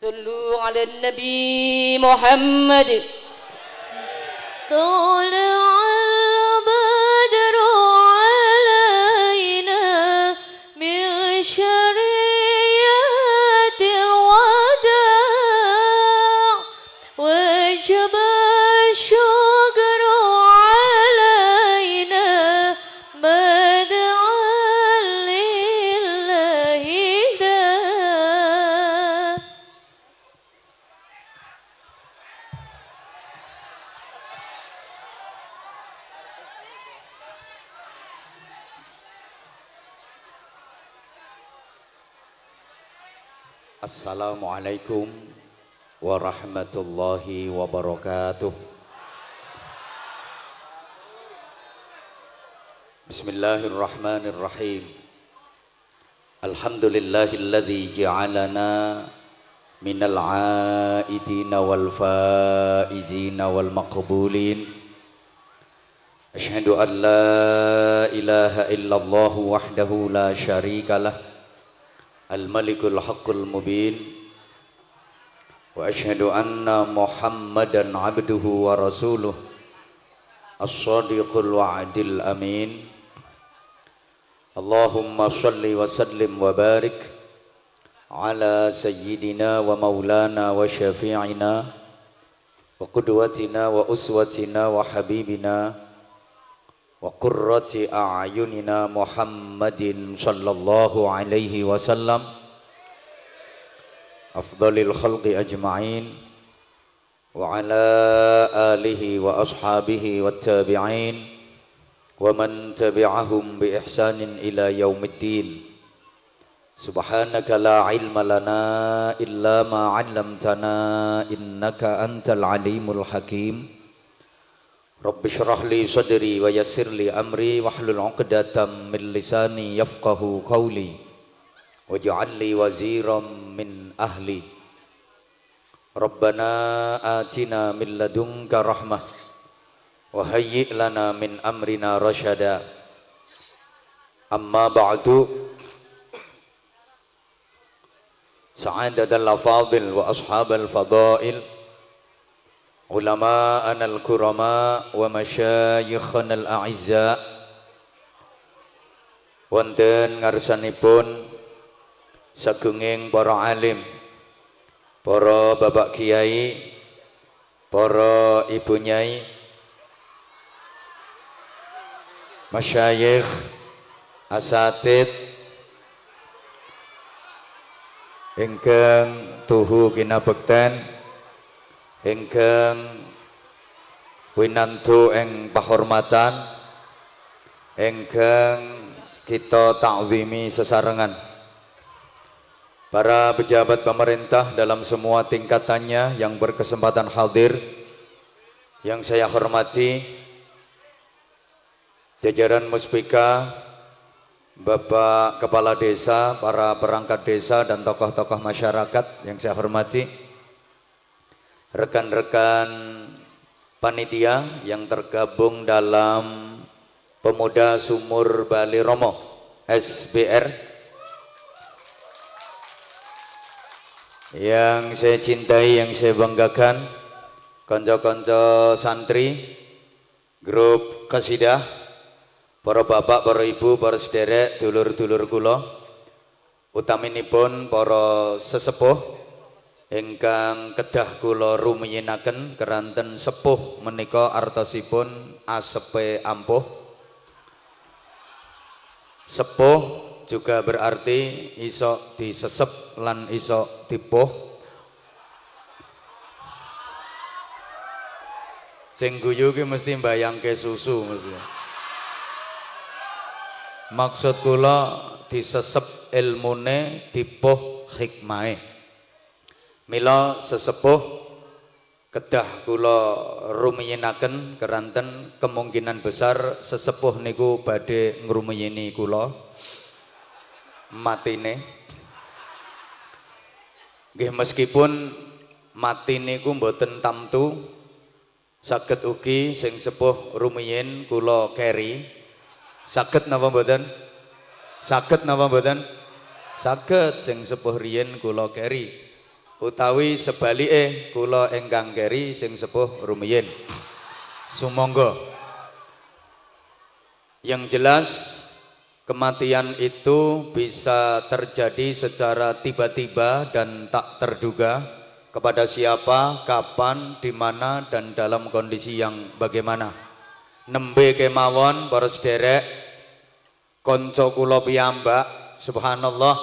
صلوا على النبي محمد. طلع عليكم ورحمة الله وبركاته. بسم الله الرحمن الرحيم. الحمد لله الذي جعلنا من العائدين والفائزين والمقبولين. أشهد أن لا إله إلا الله وحده لا شريك له الملك الحق المبين وأشهد أن محمدا عبده ورسوله الصادق الوعد الأمين. اللهم صل وسلم وبارك على سيدنا ومولانا وشفيعنا وقدوتنا وأسوتنا وحبيبنا وقرة أعيننا محمد صلى الله عليه وسلم. أفضل الخلق أجمعين وعلى آله وأصحابه والتابعين ومن تبعهم بإحسان إلى يوم الدين. سبحانك لا علم لنا إلا ما علمتنا إنك أنت العليم الحكيم. رب اشرح لي صدري ويسر لي أمري واحلل عقدة من لساني يفقه قولي. واجعل لي وزيرا من أهلي. ربنا آتنا من لدنك رحمة وهيئ لنا من أمرنا رشدا. أما بعد سعادة الأفاضل وأصحاب الفضائل علماءنا الكرماء ومشايخنا الأعزاء. wonten ngarsanipun sagunging para alim para bapak kiai para ibu nyai masyayikh asatid ingkang tuhu kinabekten ingkang winantu ing pahormatan ingkang kita takzimi sesarengan para pejabat pemerintah dalam semua tingkatannya yang berkesempatan hadir yang saya hormati jajaran muspika Bapak Kepala Desa, para perangkat desa dan tokoh-tokoh masyarakat yang saya hormati rekan-rekan panitia yang tergabung dalam Pemuda Sumur Bali Romo SBR yang saya cintai, yang saya banggakan konco-konco santri grup kasidah para bapak, para ibu, para sederek, dulur-dulur kula utaminipun para sesepuh ingkang kedah kula rumiyinaken keranten sepuh menika artosipun asepe ampuh. Sepuh juga berarti iso disesep lan iso dipuh sing guyu ki mesti mbayangke susu mesti. Maksud kula disesep ilmune dipuh hikmahe. Mila sesepuh kedah kula rumiyinaken keranten kemungkinan besar sesepuh niku badhe ngrumiyini kula matine. Nggih meskipun mati niku mboten tamtu saged ugi sing sepuh rumiyin kula keri. Saged napa mboten? Saged napa mboten? Saged sing sepuh riyin kula keri. Utawi sebalike kula ingkang keri sing sepuh rumiyin. Sumangga. Yang jelas kematian itu bisa terjadi secara tiba-tiba dan tak terduga kepada siapa, kapan, di mana dan dalam kondisi yang bagaimana. Nembe kemawon para sederek kanca kula piyambak subhanallah.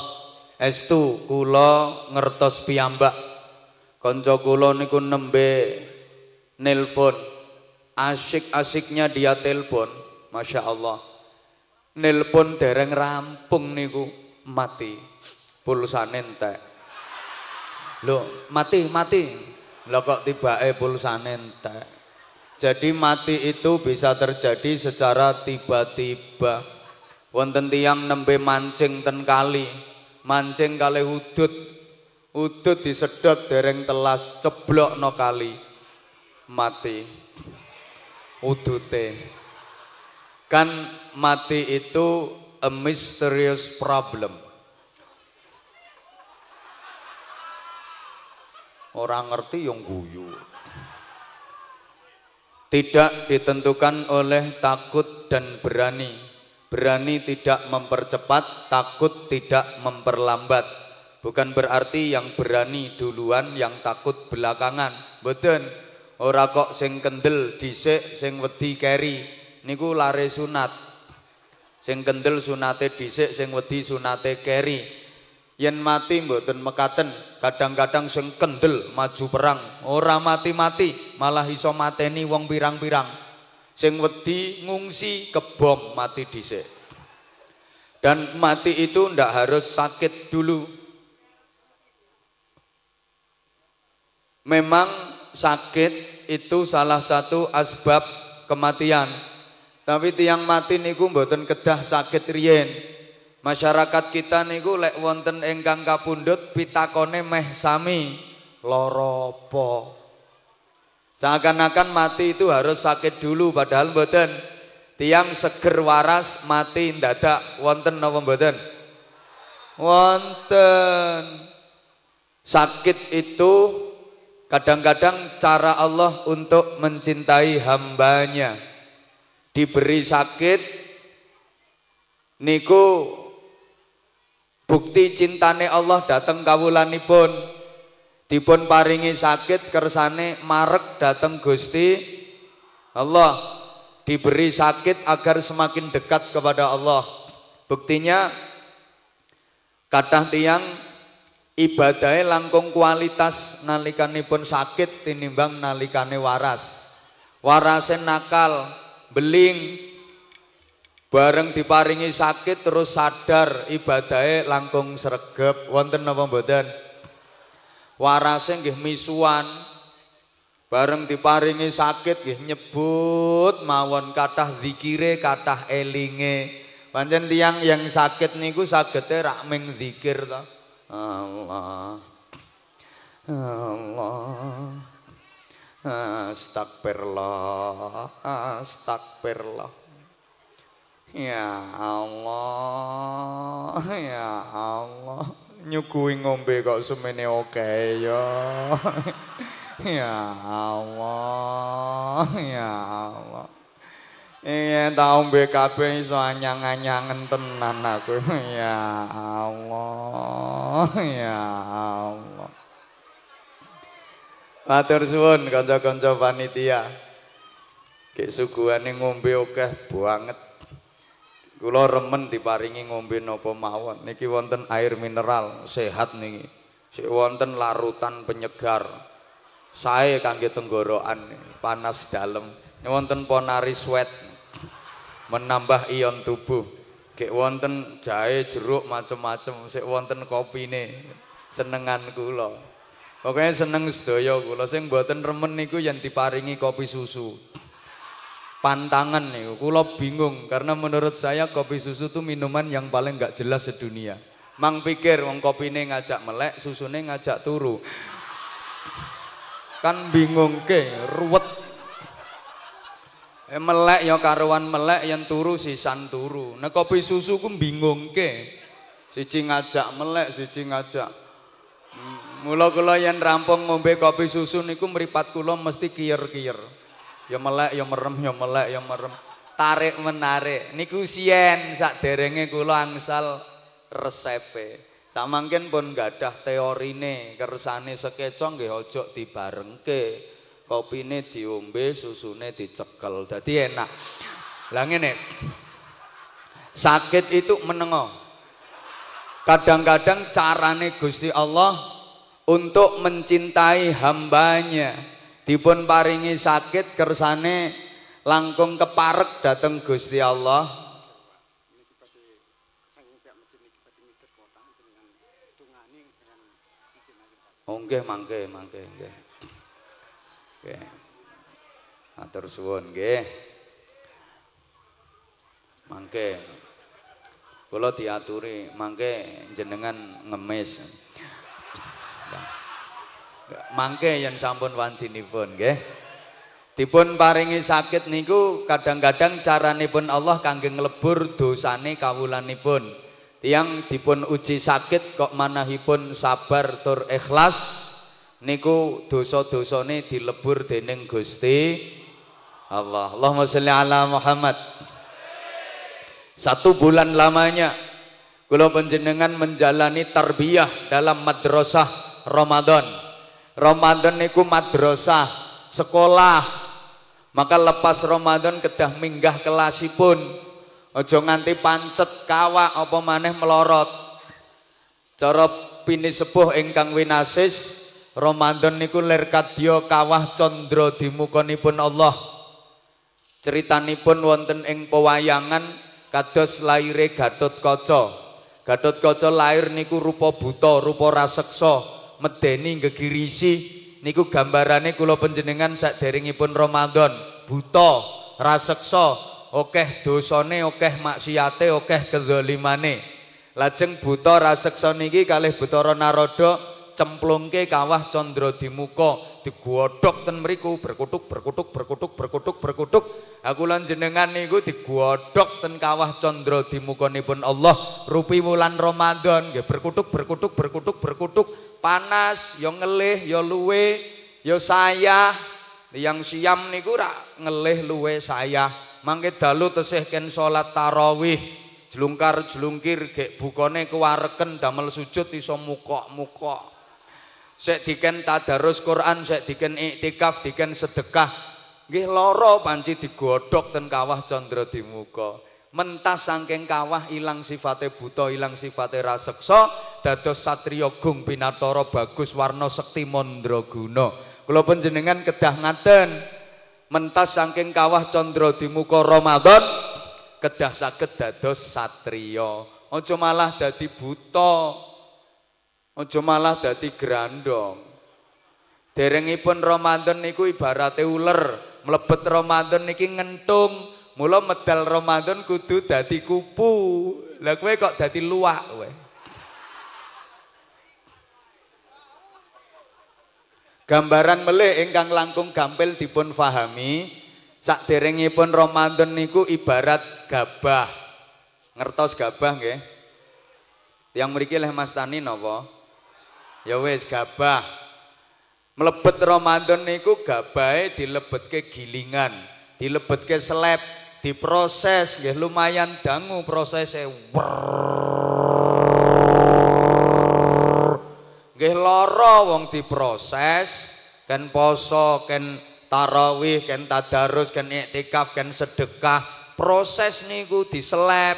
Estu kula ngertos piyambak. Kanca kula niku nembe nelpon. Asyik-asiknya dia telepon Masya Allah nelpon dereng rampung niku. Mati. Pulsane entek. Lho mati mati. Lho kok tibake pulsane entek? Jadi mati itu bisa terjadi secara tiba-tiba. Wonten tiang nembe mancing ten kali. Mancing kali udut. Udut disedot dereng telas ceblok no kali. Mati. Udute kan mati itu a mysterious problem orang ngerti yang guyu tidak ditentukan oleh takut dan berani. Berani tidak mempercepat, takut tidak memperlambat. Bukan berarti yang berani duluan, yang takut belakangan. Betul. Ora kok sing kendel dhisik, sing wedi keri. Niku lare sunat. Sing kendel sunate dhisik, sing wedi sunate keri. Yen mati mboten mekaten kadang-kadang sing kendel maju perang ora mati-mati malah iso mateni wong pirang-pirang. Sing wedi ngungsi kebom mati dhisik. Dan mati itu ndak harus sakit dulu. Memang sakit itu salah satu asbab kematian tapi tiang mati niku mboten kedah sakit riyen Masyarakat kita niku lek wonten ingkang kapundhut pitakone meh sami loropo. Seakan-akan mati itu harus sakit dulu padahal mboten. Tiang seger waras mati dadak wonten napa mboten? Wonten. Sakit itu kadang-kadang cara Allah untuk mencintai hambanya. Diberi sakit niku Bukti cintane Allah dateng kawulanipun. Dipun paringi sakit kersane marek dateng Gusti Allah. Diberi sakit agar semakin dekat kepada Allah. Buktinya kathah tiang ibadahnya langkung kualitas nalikanipun sakit tinimbang nalikane waras. Warase nakal, beling, bareng diparingi sakit terus sadar ibadahnya langkung sregep. Wonten napa mboten? Warase nggih misuan bareng diparingi sakit nggih nyebut mawon kathah zikire kathah elinge. Pancen tiang yang sakit niku sagete rak ming zikir to. Allah Allah Astagfirullah Astagfirullah Ya Allah, ya Allah. Nyuguhi ngombe kok semene oke ya. Ya Allah, ya Allah. Iya tau kabeh iso anyang-anyangen tenan aku. Ya Allah, ya Allah. Matur suwun kanca-kanca panitia. Kek suguhane ngombe akeh banget. Kula remen diparingi ngombe napa mawon. Niki wonten air mineral sehat niki. Sik wonten larutan penyegar. Sae kangge tenggorokan panas dalem. Ini wonten ponari sweat menambah ion tubuh. Kek wonten jahe, jeruk macem-macem. Sik wonten kopine. Senengan kula. Pokoknya seneng sedaya kula sing mboten remen niku yang diparingi kopi susu pantangan nih. Kulo bingung karena menurut saya kopi susu itu minuman yang paling nggak jelas sedunia. Mang pikir wong kopi ini ngajak melek, susunya ngajak turu. Kan bingung ke, ruwet. Eh, melek ya karuan melek yang turu sisan turu. Nah kopi susu ku bingung ke. Siji ngajak melek, siji ngajak Mula kula yen rampung ngombe kopi susu niku mripat kula mesti kiyer-kiyer. Ya melek, ya merem, ya melek, ya merem. Tarik menarik. Niku sien sakderenge kula angsal resepe. Samangken pun gadah teorine, kersane sekeca nggih aja dibarengke. Kopine diombe, susune dicekel. Dadi enak. Lah ngene. Sakit itu menengo. Kadang-kadang carane Gusti Allah untuk mencintai hambanya dipun paringi sakit kersane langkung keparek dateng Gusti Allah nggih mangke mangke nggih. Nggih. Matur suwun nggih. Mangke. Kula diaturi mangke jenengan ngemis. Mangke yang sampun wancinipun nggih. Dipun paringi sakit niku kadang-kadang caranipun Allah kangge nglebur dosane kawulanipun. Tiang dipun uji sakit kok manahipun sabar tur ikhlas niku dosa-dosane dilebur dening Gusti Allah. Allahumma sholli ala Muhammad. Satu bulan lamanya kula panjenengan menjalani tarbiyah dalam madrasah Ramadan. Ramadan niku madrasah, sekolah. Maka lepas Ramadan kedah minggah kelasipun. Aja nganti pancet kawak apa maneh melorot. Cara pini sepuh ingkang winasis Ramadan niku lir kadya kawah condro dimukonipun Allah. Ceritanipun wonten ing pewayangan kados laire Gatot Kaca. Gatot Kaca lair niku rupa buta, rupa raseksa, medeni gegirisi niku gambarane kula panjenengan saderengipun Ramadan. Buta, raseksa, okeh dosane, okeh maksiate, okeh kedzalimane. Lajeng buta raseksa niki kalih Bathara Narada cemplungke kawah Candra Dimuka digodhog ten mriku berkutuk berkutuk berkutuk berkutuk berkutuk. Aku lan jenengan niku digodhog ten kawah Candra Dimukanipun Allah. Rupi wulan Ramadan nggih berkutuk berkutuk berkutuk berkutuk. Panas ya ngelih ya luwe ya saya yang siam niku rak ngelih luwe saya mangke dalu tesih ken salat tarawih. Jelungkar jelungkir gek bukane kewareken damel sujud iso mukok-mukok Sek diken tadarus Quran, sek diken iktikaf, diken sedekah. Nggih lara panci digodhog ten kawah Candra Dimuka. Mentas saking kawah ilang sifate buta, ilang sifate raseksa, dados satriya gung pinatara bagus warna sekti mandraguna. Kula panjenengan kedah ngaten. Mentas saking kawah Candra Dimuka Ramadan kedah saged dados satriya. Aja malah dadi buta. Aja malah dadi grandong. Derengipun Ramadan niku ibarate uler, mlebet Ramadan niki ngentung, mula medal Ramadan kudu dadi kupu. Lah kowe kok dadi luwak kowe. Gambaran melih ingkang langkung gampil dipun fahami, sakderengipun Ramadan niku ibarat gabah. Ngertos gabah nggih? Yang mriki leh Mas Tani napa? Ya wis gabah. Mlebet Ramadan niku gabahe dilebetke gilingan, dilebetke seleb, diproses nggih lumayan dangu prosese. Nggih lara wong diproses, ken poso, ken tarawih, ken tadarus, ken iktikaf, ken sedekah. Proses niku diseleb.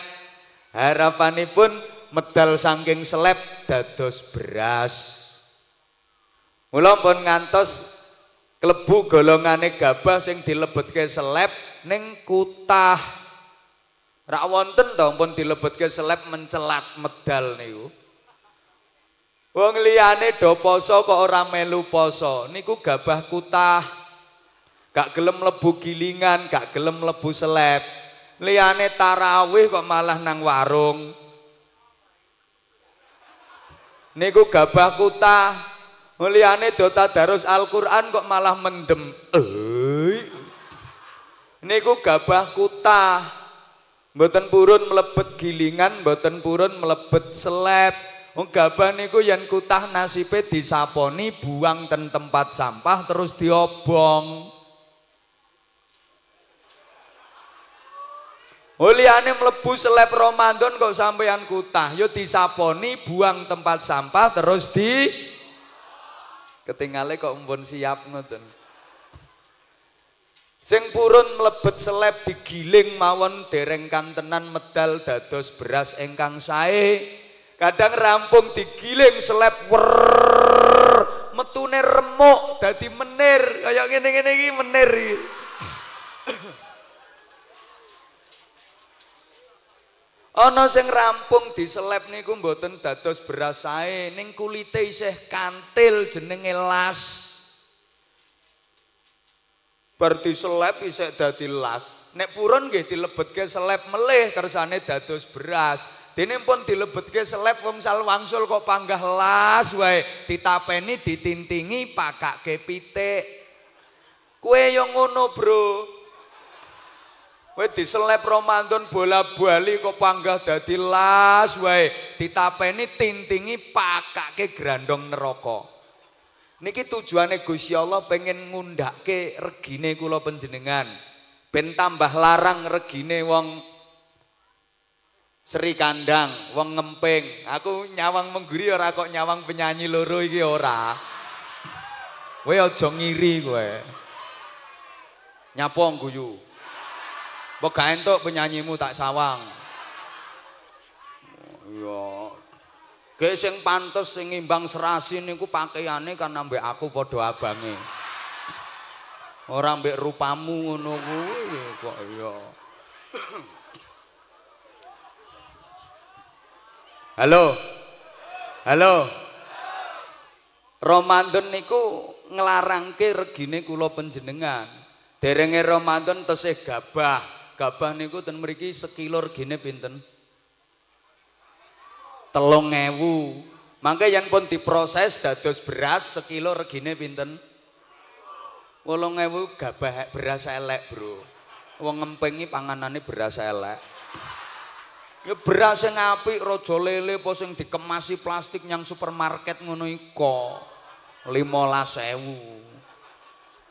Harapanipun medal saking seleb dados beras. Mula pun ngantos klebu golongane gabah sing dilebetke seleb ning kutah. Rak wonten to pun dilebetke seleb mencelat medal niku. Wong liyane do poso kok ora melu poso. Niku gabah kutah. Gak gelem lebu gilingan, gak gelem lebu seleb. Liyane tarawih kok malah nang warung. Niku gabah kutah. Mulyane do tadarus Al-Qur'an kok malah mendem. Eh niku gabah kutah. Mboten purun mlebet gilingan mboten purun mlebet seleb Wong gabah niku yen kutah nasibe disaponi buang ten tempat sampah terus diobong. Oliane mlebu seleb Ramadan kok sampean kutah, yo disaponi buang tempat sampah terus di ketinggalan kok mbon siap ngoten. Sing purun mlebet seleb digiling mawon dereng kantenan medal dados beras ingkang sae. Kadang rampung digiling seleb wer metune remuk dadi menir kaya ngene-ngene iki menir iki. Ana sing rampung diseleb niku mboten dados beras sae, ning kulite isih kantil jenenge las. Bar diseleb isih dadi las. Nek purun nggih dilebetke seleb melih kersane dados beras. Dene pun dilebetke seleb wong sal wangsul kok panggah las wae, ditapeni ditintingi pakake pitik. Kue yang ngono, Bro. Kowe diseleb Ramadan bola-bali kok panggah dadi las wae, ditapeni tintingi pakake grandong neraka. Niki tujuane Gusti Allah pengen ngundake regine kula panjenengan. Ben tambah larang regine wong Seri kandang, wong ngemping. Aku nyawang mengguri ora kok nyawang penyanyi loro iki ora. Kowe aja ngiri kowe. Nyapong guyu. Mbok entuk penyanyimu tak sawang. Iya. Ge sing pantes sing imbang serasi niku pakaiane kan ambek aku padha abange. Ora ambek rupamu ngono kuwi kok iya. Halo. Halo. Ramadan niku nglarangke regine kula panjenengan. Derenge Ramadan tesih gabah. Gabah niku ten mriki sekilo regine pinten? Telung ewu. Mangke yang pun diproses dados beras sekilo regine pinten? Wolong ewu gabah beras elek bro. Wong ngempengi panganane beras elek. Ya beras yang apik raja lele apa sing dikemasi plastik yang supermarket ngono iku. 15000.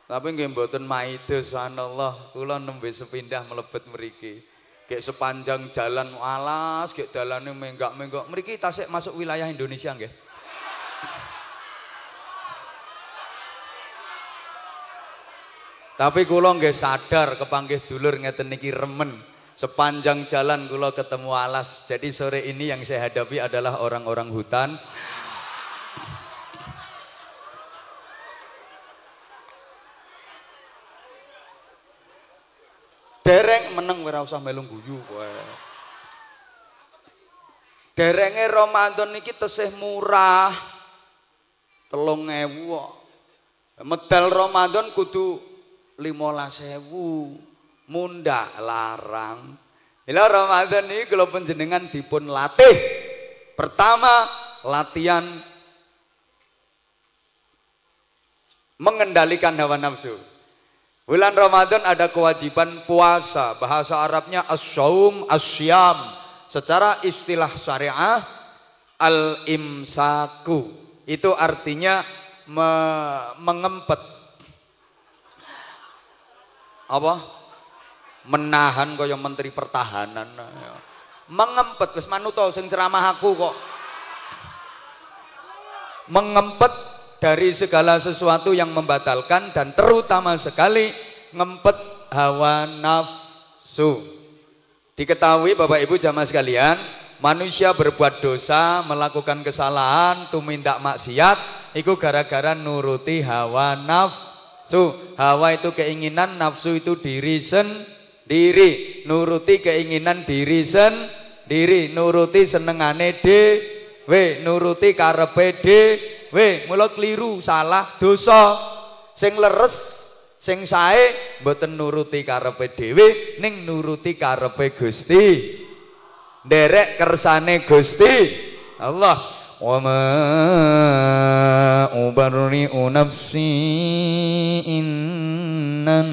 Tapi nggih mboten maida subhanallah, kula nembe sepindah melebet mriki. Kayak sepanjang jalan alas, kayak dalane menggak-menggok. Mriki tasik masuk wilayah Indonesia nggih. Tapi kula nggih sadar kepanggih dulur ngeten niki remen. Sepanjang jalan kula ketemu alas. Jadi sore ini yang saya hadapi adalah orang-orang hutan Dereng meneng ora usah melu guyu kowe. Derenge Ramadan niki tesih murah. 3000 kok. Medal Ramadan kudu 15000. Mundah larang. Ila Ramadan ini kalau penjenengan dipun latih. Pertama, latihan mengendalikan hawa nafsu. Bulan Ramadan ada kewajiban puasa, bahasa Arabnya as-saum as-syam. Secara istilah syariah al-imsaku. Itu artinya me mengempet. Apa? Menahan kaya menteri pertahanan. Mengempet wis manuto sing ceramah aku kok. Mengempet dari segala sesuatu yang membatalkan dan terutama sekali ngempet hawa nafsu. Diketahui Bapak Ibu jamaah sekalian, manusia berbuat dosa, melakukan kesalahan, tumindak maksiat, itu gara-gara nuruti hawa nafsu. Hawa itu keinginan, nafsu itu diri sendiri. Nuruti keinginan diri sendiri, nuruti senengane dewe, nuruti karepe dewe Weh, mula keliru, salah, dosa. Sing leres, sing sae mboten nuruti karepe dhewe, ning nuruti karepe Gusti. Derek kersane Gusti. Allah. Wa ma ubarri'u nafsi innan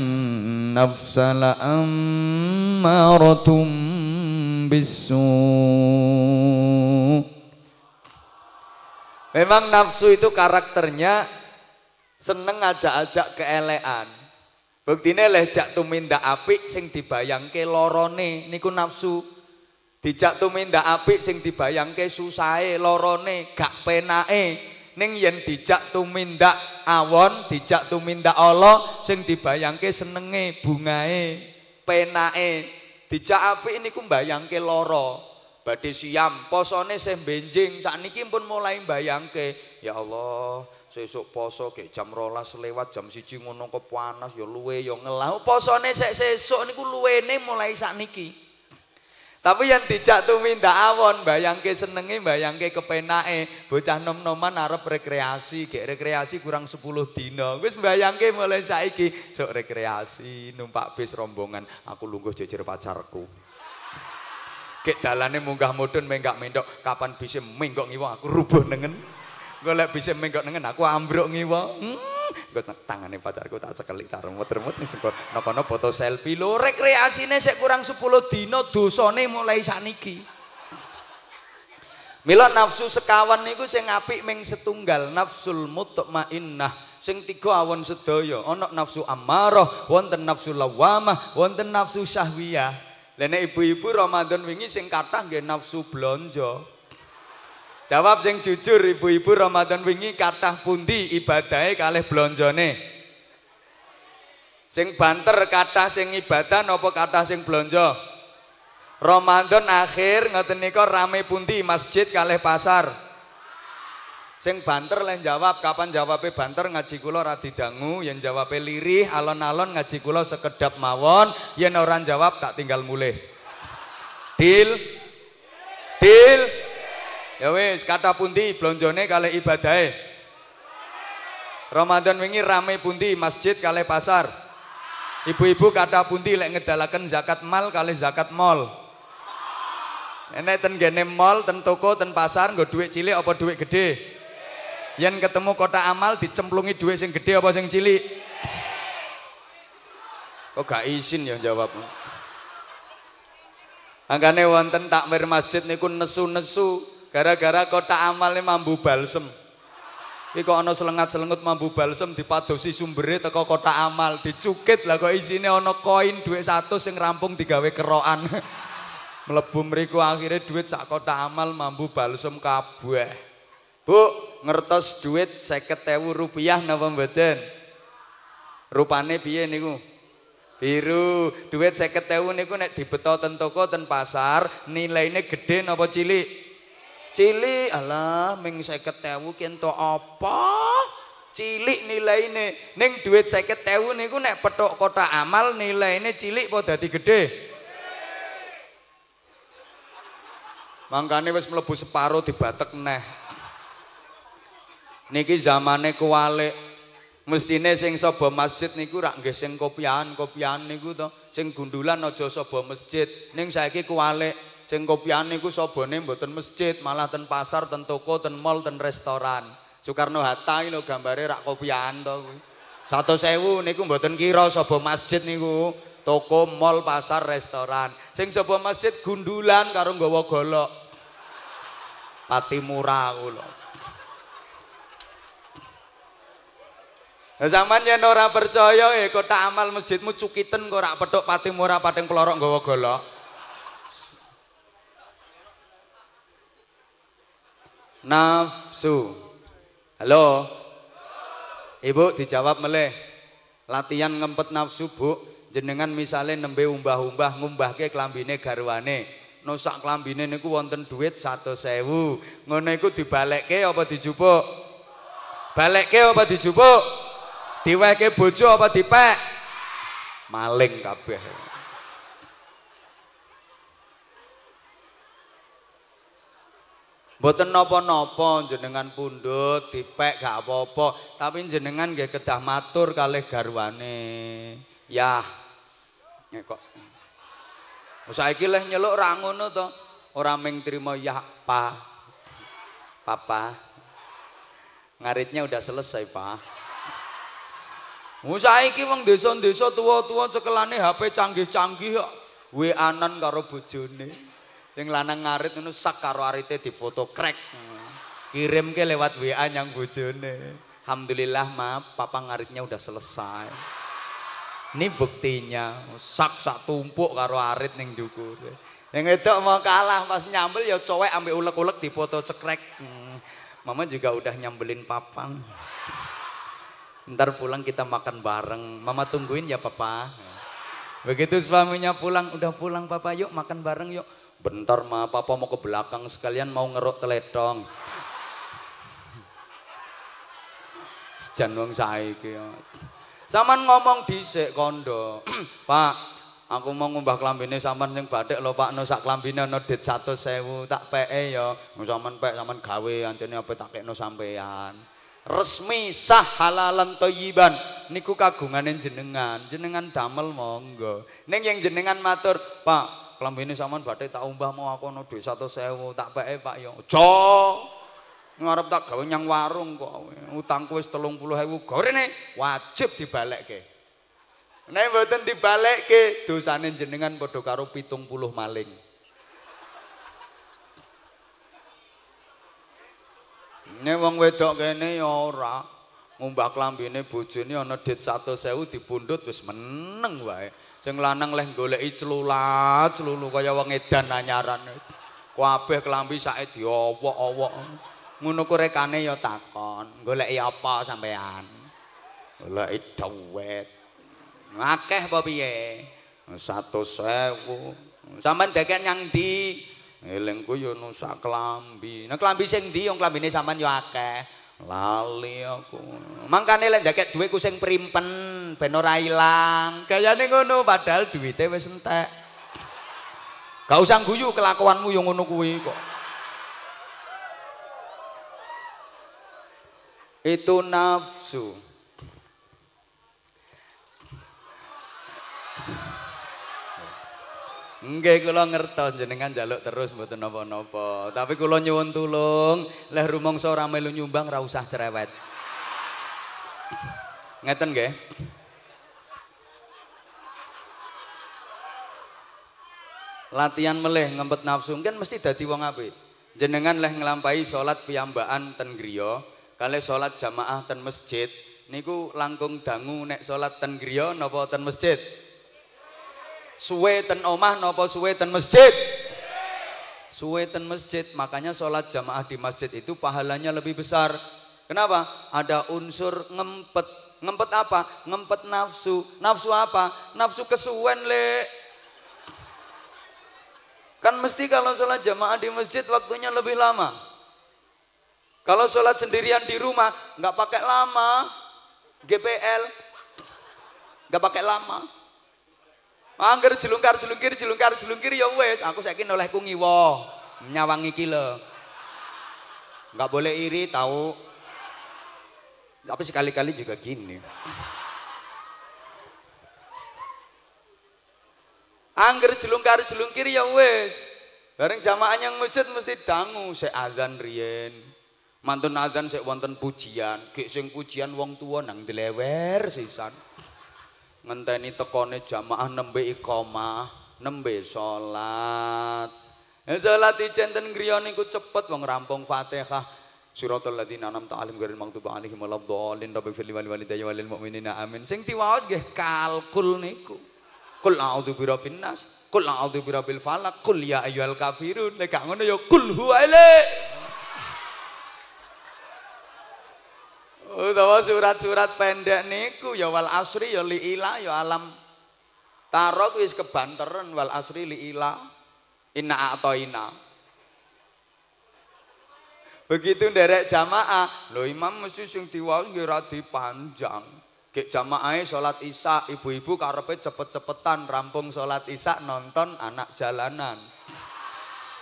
nafsa la ammaratum bisu Memang nafsu itu karakternya seneng ajak-ajak keelean. Buktine leh jak tumindak apik sing dibayangke lorone niku nafsu. Dijak tumindak apik sing dibayangke susahe lorone gak penake. Ning yen dijak tumindak awon, dijak tumindak Allah sing dibayangke senenge bungae, penake. Dijak apik niku mbayangke loro. Badhe siam posone sing benjing. Sakniki pun mulai mbayangke, ya Allah, sesuk poso ke jam rolas lewat jam siji ngono kok panas ya luwe ya ngelah posone sek sesuk niku luwene mulai sakniki. Tapi yang dijak tumindak awon bayangke senenge bayangke kepenake bocah nom-noman arep rekreasi gek rekreasi kurang 10 dina. Wis bayangke mulai saiki sok rekreasi numpak bis rombongan aku lungguh jejer pacarku Kek dalane munggah mudun menggak mendok kapan bisa menggok ngiwa? Aku rubuh nengen. Golek bisa menggok nengen aku ambruk ngiwa. Hmm. gue tangane pacarku tak sekali karo muter-muter sing nokono foto selfie lo rekreasine sik kurang 10 dino dosane mulai saniki Mila nafsu sekawan niku sing apik ming setunggal nafsul mutmainnah. Sing tiga awon sedaya ana nafsu amarah wonten nafsu lawamah wonten nafsu syahwiyah Lene ibu-ibu Ramadan wingi sing kathah nggih nafsu blonjo. Jawab sing jujur ibu-ibu Ramadan wingi kathah pundi ibadahe kalih blonjone? Sing banter kathah sing ibadah napa kathah sing blonjo? Ramadan akhir ngoten nika rame pundi masjid kalih pasar? Sing banter lain jawab, kapan jawabnya banter ngaji kula ra didangu, yen jawabnya lirih alon-alon ngaji kula sekedap mawon, yen orang jawab tak tinggal mulih. Deal? Deal? Ya wis, kata pundi blonjone kali ibadahe? Ramadan wingi rame pundi masjid kali pasar? Ibu-ibu kata pundi lek ngedalaken zakat mal kali zakat mall? Enek ten gene mall, ten toko, ten pasar nggo duit cilik apa duit gede? Yen ketemu kota amal dicemplungi duit sing gede apa sing cilik? Kok gak izin ya jawab. Angkane wonten takmir masjid niku nesu-nesu gara-gara kota amalnya mambu balsem. Iki kok ana selengat-selengut mambu balsem dipadosi sumbere teko kota amal, dicukit lah kok isine ana koin duit satu sing rampung digawe kerokan. Mlebu mriku akhirnya duit sak kota amal mambu balsem kabeh. Bu, ngertos duit seket tewu rupiah napa mboten? Rupane piye niku? Biru. Duit seket tewu niku nek dibeto ten toko ten pasar, nilainya gede napa cilik? Cilik. Alah, ming seket tewu kento apa? Cilik nilainya. Ning duit seket tewu niku nek petok kota amal nilainya cilik apa dadi gede? Mangkane wis mlebu separo dibatek neh niki zamane kuwalik mestine sing sapa masjid niku rak nggih sing kopian-kopian niku to. Sing gundulan aja sapa masjid. Ning saiki kuwalik sing kopian niku sabane mboten masjid malah ten pasar ten toko ten mall ten restoran. Soekarno Hatta iki lho gambare rak kopian to. Kuwi 100.000 niku mboten kira sapa masjid niku. Toko mall pasar restoran. Sing sapa masjid gundulan karo nggawa golok. Pati murah lho Zaman yen ora percaya eh kok amal masjidmu cukiten kok ora petuk pati murah pating pelorok nggawa golok. Nafsu. Halo. Ibu dijawab meleh. Latihan ngempet nafsu, Bu. Jenengan misalnya nembe umbah-umbah ngumbahke klambine garwane. Nusak klambine niku wonten duit 100.000. Ngono iku dibalekke apa dijupuk? Balekke apa dijupuk? Diweke bojo apa dipek maling kabeh Mboten napa-napa jenengan pundhut dipek gak apa-apa, tapi jenengan nggih kedah matur kalih garwane. Yah. Ya kok. Saiki leh nyeluk ra ngono to. Ora ming ya, Pa. Papa. Ngaritnya udah selesai, Pak. Saiki wong desa-desa tuwa-tuwa cekelane HP canggih-canggih kok. WA-an karo bojone. Sing lanang ngarit ngono sak karo arite difoto krek. Kirim ke lewat WA yang bojone. Alhamdulillah ma, papa ngaritnya udah selesai. Ini buktinya, sak sak tumpuk karo arit ning. Yang itu mau kalah pas nyambel ya cowek ambil ulek-ulek di foto cekrek. Hmm, Mama juga udah nyambelin papang. Ntar pulang kita makan bareng. Mama tungguin ya papa. Begitu suaminya pulang, udah pulang papa yuk makan bareng yuk. Bentar ma, papa mau ke belakang sekalian mau ngeruk teledong. Sejan wong saiki ya. Saman ngomong dhisik kondo. Pak, aku mau ngumbah klambine sampean sing bathik lho Pak, no sak klambine ana dit 100.000 tak peke ya. Sampean pek sampean gawe ancene apa tak kekno sampean. Resmi sah halalan thayyiban niku kagungane jenengan. Jenengan damel monggo. Ning yang jenengan matur, Pak, klambine sampean bathik tak umbah mau aku ana dit 100.000 tak peke Pak ya. Aja. ngarep tak gawe nyang warung kok utangku wis 30.000 gorene wajib dibalekke nek mboten dibalekke dosane jenengan padha karo 70 maling Nek wong wedok kene ya ora ngumbah klambine bojone ana dit 100.000 dipundhut wis meneng wae. Sing lanang leh goleki celulat, celulu kaya wong edan anyaran. Kabeh klambi sake diowok-owok. ngono ku rekane ya takon goleki apa sampean goleki dhuwit akeh apa piye 100.000 sampean dekek nyang ndi elingku ya ono sak klambi. Nek klambi sing ndi? Wong klambine sampean ya akeh. Lali aku. Mangkane lek dekek dhuwitku sing primpen ben ora ilang. Gayane ngono padahal duwite wis entek. Gak usah guyu kelakuanmu yang ngono kuwi kok. Itu nafsu. Nggih kula ngertos jenengan njaluk terus mboten napa-napa. Tapi kula nyuwun tulung, leh rumangsa ora melu nyumbang ora usah cerewet. Ngeten nggih. Latihan meleh ngempet nafsu kan mesti dadi wong apik. Jenengan leh nglampahi salat piyambakan ten griya, kali sholat jamaah ten masjid niku langkung dangu nek sholat ten griya napa ten masjid suwe ten omah napa suwe ten masjid? Suwe ten masjid makanya sholat jamaah di masjid itu pahalanya lebih besar. Kenapa? Ada unsur ngempet. Ngempet apa? Ngempet nafsu. Nafsu apa? Nafsu kesuwen le kan mesti kalau sholat jamaah di masjid waktunya lebih lama. Kalau sholat sendirian di rumah, nggak pakai lama. GPL, nggak pakai lama. Angger jelungkar jelungkir jelungkar jelungkir ya wes. Aku saya oleh kungiwo nyawangi kilo. Nggak boleh iri tahu. Tapi sekali-kali juga gini. Angger jelungkar jelungkir ya wes. Bareng jamaah yang masjid mesti dangu saya azan rien. Mantun azan sik wonten pujian, gek sing pujian wong tua nang dilewer sisan. Ngenteni tekone jamaah nembe iqamah, nembe salat. Ya salat ijenten griya niku cepet wong rampung Fatihah. Suratul ladzina an'amta 'alaihim ghairil maghdubi 'alaihim waladdallin. Rabbil fil wal walidayya walil mu'minina amin. Sing diwaos nggih kalkul niku. Kul a'udzu birabbin nas, kul a'udzu birabbil falaq, kul ya kafirun. Nek gak ngono ya kul huwa Utawa surat-surat pendek niku ya wal asri ya li ila ya alam tarok wis kebanteren wal asri li ila inna ina. Begitu nderek jamaah, lho imam mesti sing diwaos nggih ra dipanjang. Gek jamaahe salat Isya, ibu-ibu karepe cepet-cepetan rampung salat Isya nonton anak jalanan.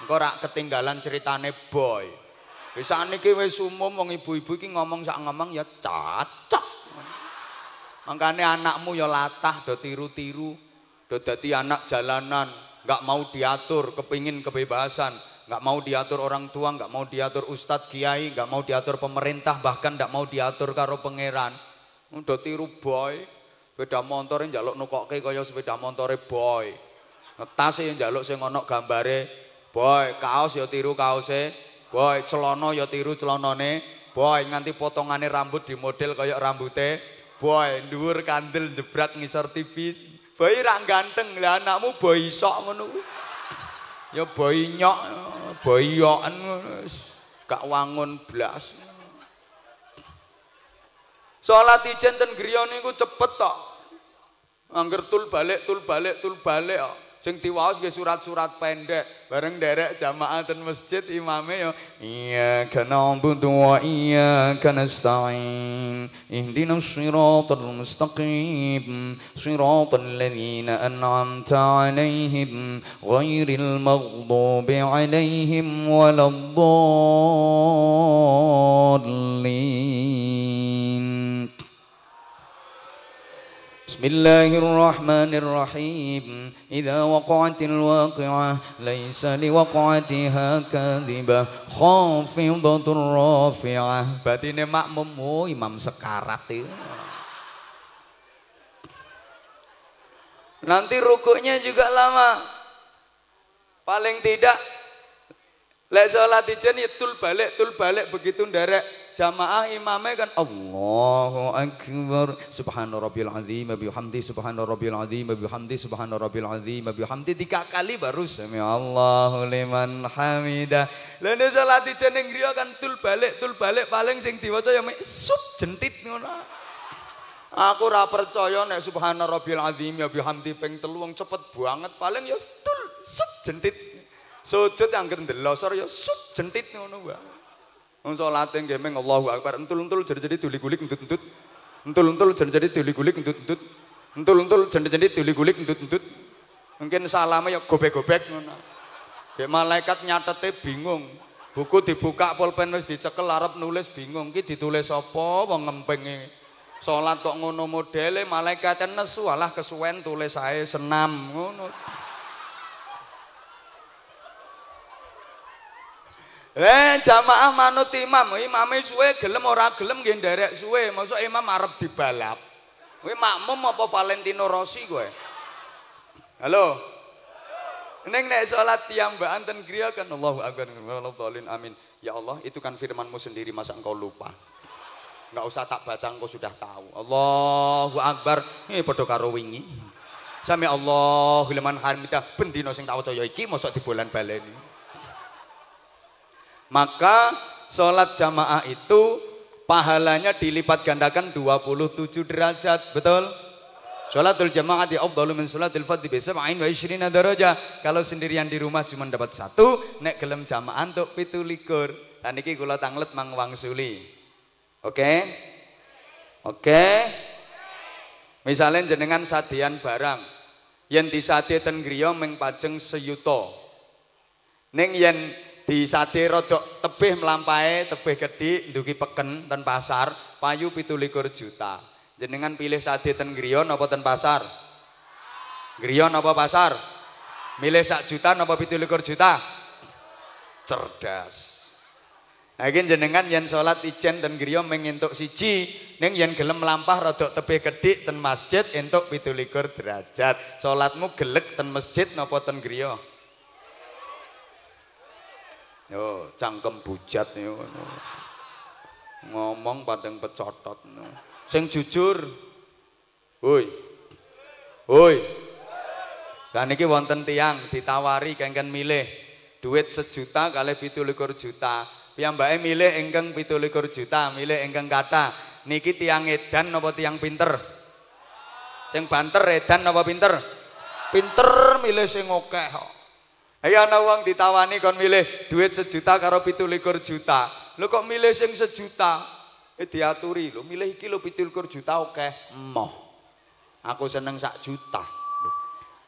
Engko rak ketinggalan ceritane boy. Wis niki wis umum wong ibu-ibu iki ngomong sak ngomong ya cocok. Mangkane anakmu ya latah do tiru-tiru, do dadi anak jalanan, enggak mau diatur, kepingin kebebasan, enggak mau diatur orang tua, enggak mau diatur ustadz kiai, enggak mau diatur pemerintah, bahkan enggak mau diatur karo pangeran. Do tiru boy, sepeda motor njaluk nukokke kaya sepeda motore boy. Tas yang njaluk sing ana gambare boy, kaos ya tiru kaose Boy, celana ya tiru celanane. Boy, nganti potongane rambut di model kaya rambute. Boy, dhuwur kandel jebrak ngisor TV. Boy ra ganteng. Lah anakmu boy sok ngono kuwi. Ya boy nyok, boy yoken gak wangun blas. Salat ijen ten griya niku cepet tok. Angger tul balik, tul balik, tul balik kok. Sing diwaos nggih surat-surat pendek, bareng derek jamaah ten masjid imame ya iyyaka na'budu wa iyyaka nasta'in. Ihdinas siratal mustaqim, siratal ladzina an'amta 'alaihim ghairil maghdubi 'alaihim waladdallin. بسم الله الرحمن الرحيم إذا وقعت الواقعة ليس لوقعتها كاذبة خافضة رافعة Batine makmum oh imam sekarat itu. Nanti rukuknya juga lama. Paling tidak Lek salat ijen ya tul balik tul balik begitu nderek jamaah imamnya kan Allahu akbar subhana rabbil azim bihamdi subhana rabbil azim bihamdi subhana rabbil azim bihamdi tiga kali baru sami Allahu liman hamidah. Nek salat ijen ning griya kan tul balik tul balik paling sing diwaca ya sup jentit ngono. Aku ora percaya nek subhana rabbil azim ya bihamdi ping telu wong cepet banget paling ya tul sup jentit. Sujud angger ndelosor ya sup jentit ngono wae. Wong salate nggih Allahu Akbar entul-entul jadi-jadi duli-gulik entut-entut. Entul-entul jadi-jadi duli-gulik entut-entut. Entul-entul jadi-jadi duli-gulik entut-entut. Mungkin salame ya gobek-gobek ngono. Kayak malaikat nyatete bingung. Buku dibuka pulpen wis dicekel arep nulis bingung ki ditulis apa wong ngempenge. Salat kok ngono modele malaikat nesu alah kesuwen tulis ae senam ngono. Eh jamaah manut imam, imame suwe gelem ora gelem nggih suwe, mosok imam arep dibalap. Kowe makmum apa Valentino Rossi kowe? Halo. Neng nek salat tiang mbak anten griya kan Allahu akbar waladzalin amin. Ya Allah, itu kan firmanmu sendiri masa engkau lupa. Enggak usah tak baca engkau sudah tahu. Allahu akbar. Ini padha karo wingi. Sami Allahu liman hamidah bendina sing tak waca ya iki mosok dibolan baleni. Maka sholat jamaah itu pahalanya dilipat gandakan 27 derajat. Betul? Sholatul jamaah di afdalu min sholatil fadhi bisa main wa isyrina daraja. Kalau sendirian di rumah cuma dapat satu, nek gelem jamaah untuk pitu likur. Dan ini kula tanglet mang wangsuli. Oke? Oke? Misalnya jenengan sadian barang. Yang disade ten griya ming pajeng seyuto. Ning yen di sate rodok tebih melampae tebih gede ndugi peken ten pasar payu pitulikur juta. Jenengan pilih sate ten griya napa ten pasar? Griya napa pasar? Milih sak juta napa pitulikur juta? Cerdas. Lagi jenengan yen salat ijen ten griya mengentuk siji ning yen gelem melampah rodok tebih gede ten masjid entuk pitulikur derajat. Salatmu gelek ten masjid napa ten griya Yo, cangkem bujat yo Ngomong padang pecotot. Sing jujur. Woi. Woi. Kan iki wonten tiang ditawari kengken milih duit sejuta kali likur juta. Piyambake milih ingkang likur juta, milih ingkang kata. Niki tiang edan napa tiang pinter? Sing banter edan napa pinter? Pinter milih sing akeh kok. Ayo ana wong ditawani kon milih duit sejuta karo likur juta. Lu kok milih sing sejuta? Eh diaturi lho, milih iki lho likur juta oke. Moh. Aku seneng sak juta.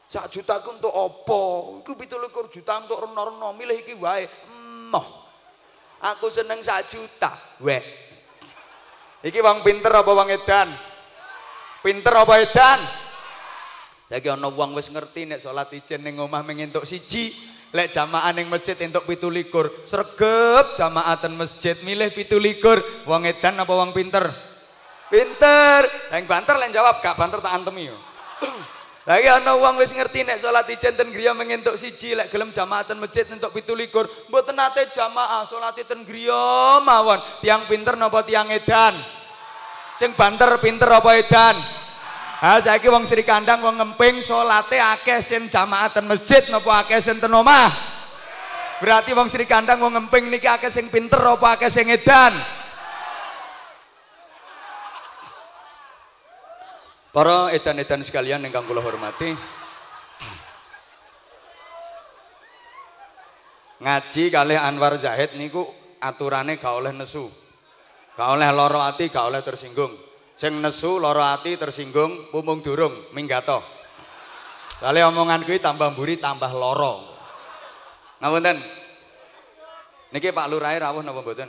Sak juta ku untuk apa? Iku likur juta untuk reno-reno, milih iki wae. Moh. Aku seneng sak juta. Weh. Iki wong pinter apa wong edan? Pinter apa edan? Saiki ana wong wis ngerti nek salat ijen ning omah mengentuk siji, lek jamaah ning masjid entuk 17. Sregep jamaah ten masjid milih 17. Wong edan apa wong pinter? Pinter. Yang banter lain jawab, gak banter tak antemi yo. Lagi ana wong wis ngerti nek salat ijen ten griya mengentuk siji lek gelem jamaah ten masjid entuk 17 mboten nate jamaah salat ten griya mawon. Tiang pinter napa tiang edan? Sing banter pinter apa edan? Ha saiki wong Sri Kandang wong ngemping salate akeh jamaah ten masjid napa akeh sing ten omah? Berarti wong Sri Kandang wong ngemping niki akeh sing pinter apa akeh sing edan? Para edan-edan sekalian ingkang kula hormati. Ngaji kali Anwar Zahid niku aturane gak oleh nesu. Gak oleh loro ati, gak oleh tersinggung. Sing nesu loro ati tersinggung pumung durung minggato. Kali omongan kuwi tambah mburi tambah loro. Ngapunten. Niki Pak Lurah rawuh napa mboten?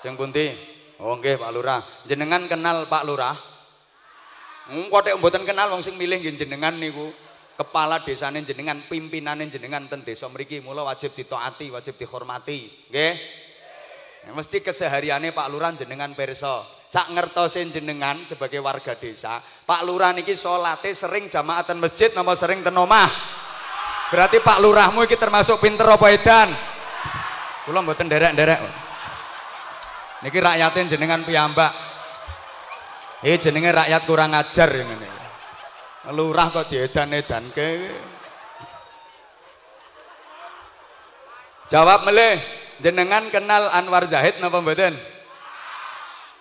Sing pundi? Oh nggih Pak Lurah. Jenengan kenal Pak Lurah? Engko tek mboten kenal wong sing milih nggih jenengan niku. Kepala desane jenengan, pimpinane jenengan ten desa mriki, mula wajib ditaati, wajib dihormati. Nggih. Ya, mesti kesehariane Pak Lurah jenengan pirsa. Sak ngertosin jenengan sebagai warga desa, Pak Lurah niki salate sering jamaah ten masjid napa sering ten omah? Berarti Pak Lurahmu iki termasuk pinter apa edan? Kula mboten derek-derek. Niki rakyatin jenengan piyambak. Eh jenenge rakyat kurang ajar ngene. Lurah kok diedan-edanke. Jawab meleh, jenengan kenal Anwar Zahid napa mboten?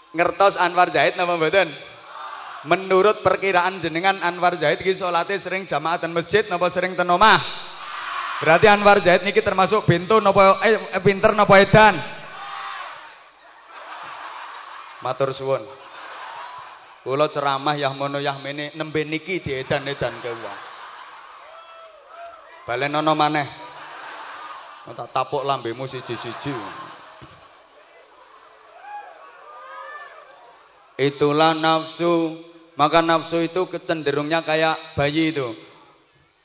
Ngertos Anwar Zahid napa mboten? Menurut perkiraan jenengan Anwar Zahid iki salate sering jamaah ten masjid napa sering ten omah? Berarti Anwar Zahid niki termasuk bintu napa eh, pinter napa edan? Matur suwun. Kula ceramah yah mono yah mene nembe niki diedan-edan ke wong. Balen ana maneh. Tak tapuk lambemu siji-siji. Itulah nafsu. Maka nafsu itu kecenderungnya kayak bayi itu.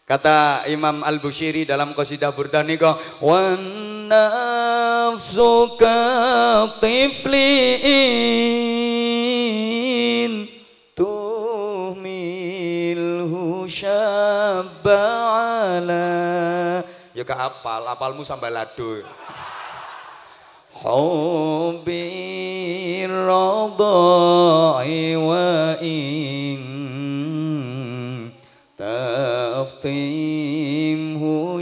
Kata Imam Al-Bushiri dalam qasidah Burdani kok wan nafsu ka tifliin tuhmilhu syabala ya gak apal apalmu sambalado Radai wa in taftimhu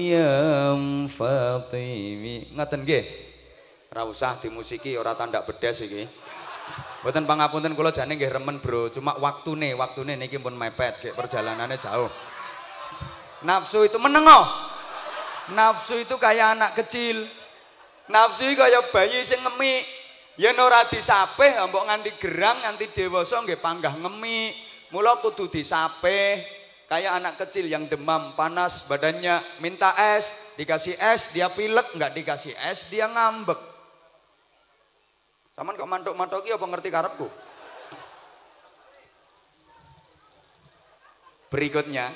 yam fatimi ngaten nggih? Ora usah dimusiki ora tanda bedes iki. Mboten pangapunten kula jane nggih remen bro. Cuma waktune waktune niki pun mepet kayak perjalanannya jauh. Nafsu itu menengo nafsu itu kayak anak kecil nafsu itu kayak bayi sing ngemik. Yen ora disapeh mbok nganti gerang nganti dewasa nggih panggah ngemik. Mula kudu disapeh. Kayak anak kecil yang demam panas badannya minta es dikasih es dia pilek nggak dikasih es dia ngambek. Saman kok mantuk-mantuki apa ngerti karepku? Berikutnya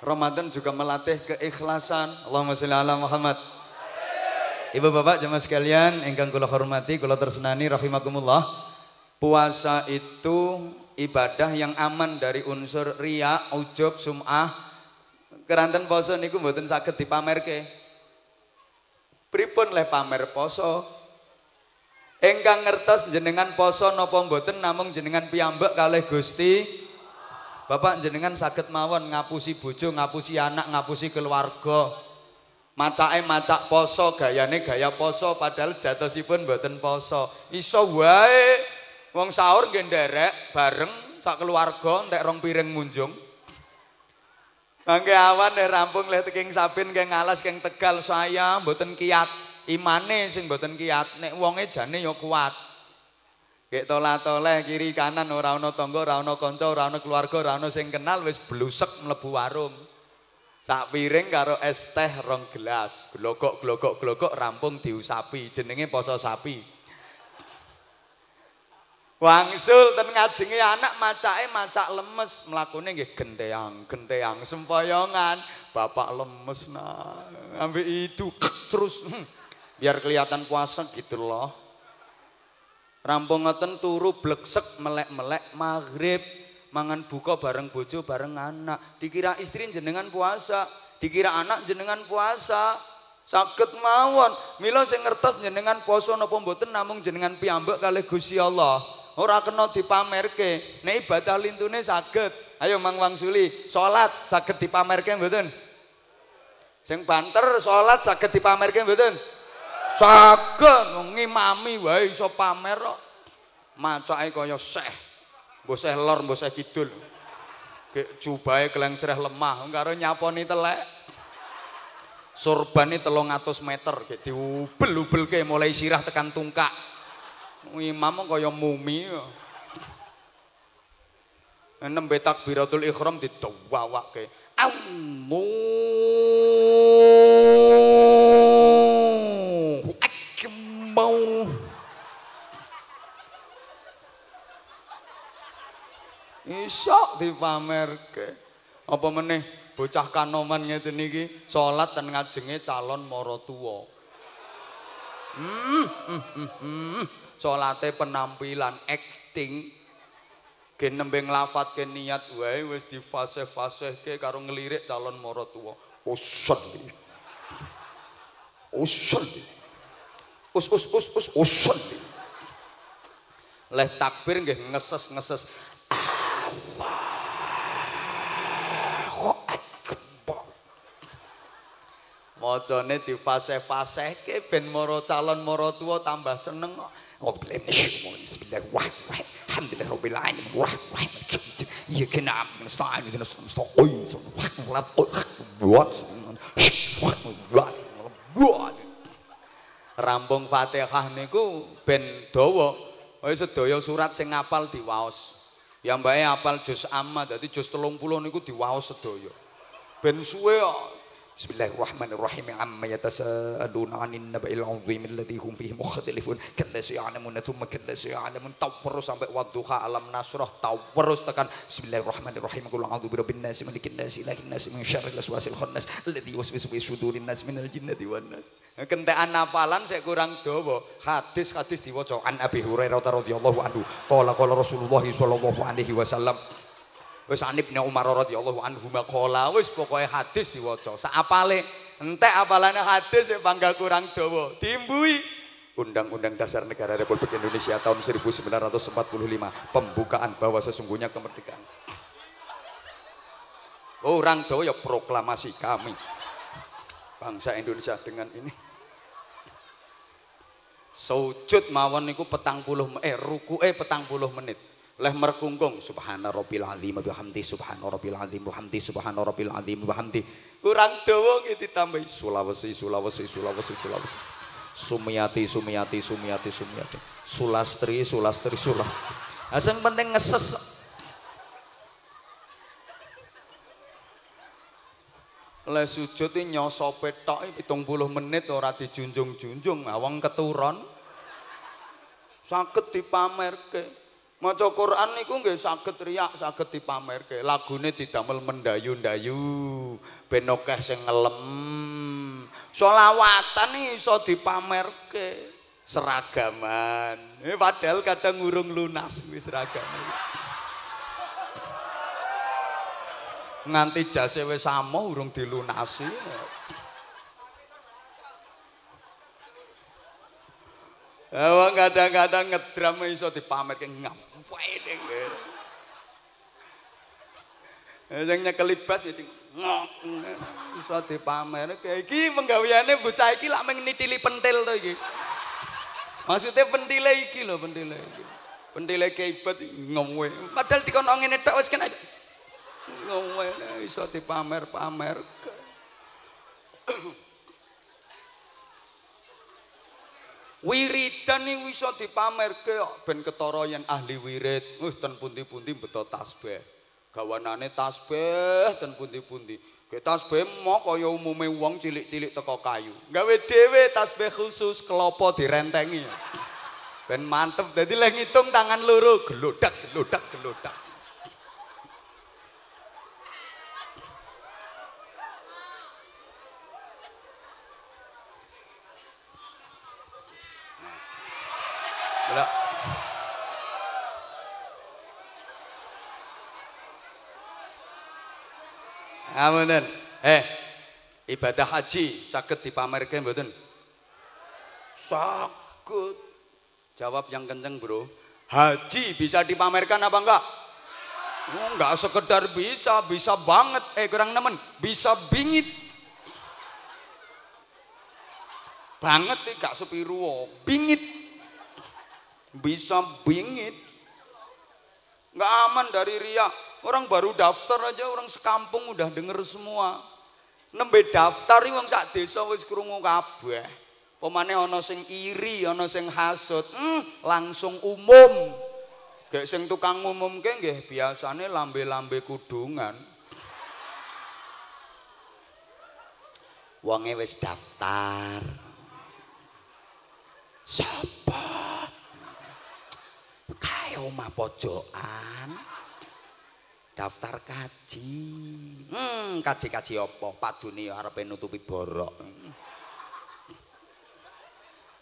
Ramadan juga melatih keikhlasan. Allahumma sholli ala Muhammad Ibu bapak jemaah sekalian engkang kula hormati kula tersenani rahimakumullah puasa itu ibadah yang aman dari unsur ria, ujub, sum'ah. Keranten poso niku mboten saged dipamerke. Pripun leh pamer poso? Engkang ngertos jenengan poso napa mboten namung jenengan piyambak kalih Gusti. Bapak jenengan saged mawon ngapusi bojo, ngapusi anak, ngapusi keluarga. Macake macak poso, gayane gaya poso padahal jatosipun mboten poso. Iso wae Wong sahur nggih bareng sak keluarga entek rong piring munjung. Mangke awan nek rampung le teking sapin keng ngalas keng Tegal saya mboten kiat. Imane sing mboten kiat nek wonge jane ya kuat. Gek tolah-toleh kiri kanan ora ana tangga, ora ana kanca, ora ana keluarga, ora ana sing kenal wis blusek mlebu warung. Sak piring karo es teh rong gelas, glogok-glogok-glogok rampung diusapi, jenenge poso sapi. Wangsul ten ngajenge anak macake macak lemes, mlakune nggih genteang, genteang sempoyongan. Bapak lemes nah, ambil itu terus hmm, biar kelihatan puasa gitu loh. Rampung ngoten turu bleksek melek-melek maghrib. Mangan buka bareng bojo bareng anak. Dikira istri jenengan puasa, dikira anak jenengan puasa. Saged mawon. Mila sing ngertos jenengan poso napa mboten namung jenengan piyambak kalih Gusti Allah. Ora kena dipamerke. Nek ibadah lintune saged. Ayo Mang Wangsuli, salat saged dipamerke mboten? Sing banter salat saged dipamerke mboten? Saged ngimami wae iso pamer kok. Macake kaya seh. Mbok seh lor, mbok seh kidul. Kek jubahe klengsreh lemah karo nyaponi telek. Surbane 300 meter kayak diubel-ubelke mulai sirah tekan tungkak. Imam kaya mumi. Nembe takbiratul ihram didawawake. Allahu akbar. Iso dipamerke. Apa meneh bocah kanoman ngeten iki salat ten ngajenge calon maratuwa. Hmm, hmm, hmm, hmm. Salate penampilan acting gen nembe nglafatke niat wae wis difasih-fasihke karo ngelirik calon maratuwa. Usul. Usul. Us us us us usul. Leh takbir nggih ngeses-ngeses Macane difaseh-fasehke ben mara calon mara tuwa tambah seneng kok. Nasta'in. Rampung Fatihah niku ben dawa. Kaya sedaya surat sing ngapal diwaos. Ya mbake apal juz amma dadi juz 30 niku diwaos sedaya. Ben suwe Bismillahirrahmanirrahim. Amma yatasaaluna 'anil naba'il 'azim alladhi hum fihi mukhtalifun. Kalla sayalamun thumma kalla sayalamun tawfur sampai wadduha alam nasrah. Tawfur tekan. Bismillahirrahmanirrahim. Qul a'udzu birabbin nas malikin nas ilahin nas min syarril waswasil khannas alladhi yuwaswisu fi sudurin nas minal jinnati wan nas. Kentekan nafalan sik kurang dawa. Hadis-hadis diwaca an Abi Hurairah radhiyallahu anhu. Qala qala Rasulullah sallallahu alaihi wasallam Wis Anib Umar radhiyallahu anhu maqala wis pokoke hadis diwaca. Sak apale entek apalane hadis sing bangga kurang dawa. Diimbui Undang-Undang Dasar Negara Republik Indonesia tahun 1945 pembukaan bahwa sesungguhnya kemerdekaan. Orang dawa ya proklamasi kami. Bangsa Indonesia dengan ini. Sujud mawon niku petang puluh eh ruku eh petang puluh menit leh merkungkung subhana rabbil azim bihamdi subhana rabbil azim bihamdi subhana rabbil azim bihamdi kurang dawa ki ditambahi. Sulawesi Sulawesi Sulawesi Sulawesi. Sumiati Sumiati Sumiati Sumiati. Sulastri Sulastri Sulastri. Asing penting ngeses. Leh sujud iki nyoso petok 70 menit ora dijunjung-junjung. Awang keturon. Saged dipamerke Maca Quran niku nggih saged riak, saged dipamerke. Lagune didamel mendayu-ndayu ben akeh sing ngelem. Selawatan iso dipamerke. Seragaman. Eh, padahal kadang ngurung lunas wis seragam. Nganti jase wis samo urung dilunasi. Awang kadang-kadang ngedram iso dipamerke ngam. Fighting man. Sing nyekeli bas ya iso dipamer kayak iki penggaweane bocah iki lak meng nitili pentil to iki. Maksudnya pentile iki lho pentile iki. Pentile keibat ngowe. Padahal dikon ngene tok wis kena ngowe iso dipamer-pamer. Wiridan iki iso dipamerke kok ben ketara ahli wirid. Wis ten pundi-pundi beto tasbih. Gawanane tasbih ten pundi-pundi. Ke tasbih mo kaya umume wong cilik-cilik teko kayu. Gawe dhewe tasbih khusus kelopo direntengi. Ben mantep. Dadi lek ngitung tangan loro gelodak gelodak gelodak. Ngapunten. Eh, ibadah haji saged dipamerke mboten? Saged. Jawab yang kenceng, Bro. Haji bisa dipamerkan apa enggak? Oh, enggak sekedar bisa, bisa banget. Eh, kurang nemen. Bisa bingit. Banget nih, gak sepiru. Bingit. Bisa bingit. Enggak aman dari riak. Orang baru daftar aja, orang sekampung udah denger semua. Nembe daftar wong sak desa wis krungu kabeh. Pemane ana sing iri, ana sing hasud. Hmm, langsung umum. Gek sing tukang ngumumke nggih biasane lambe-lambe kudungan. Wonge wis daftar. Sapa? Kae omah pojokan. Daftar kaji. Hmm, kaji-kaji apa? Padune ya arepe nutupi borok.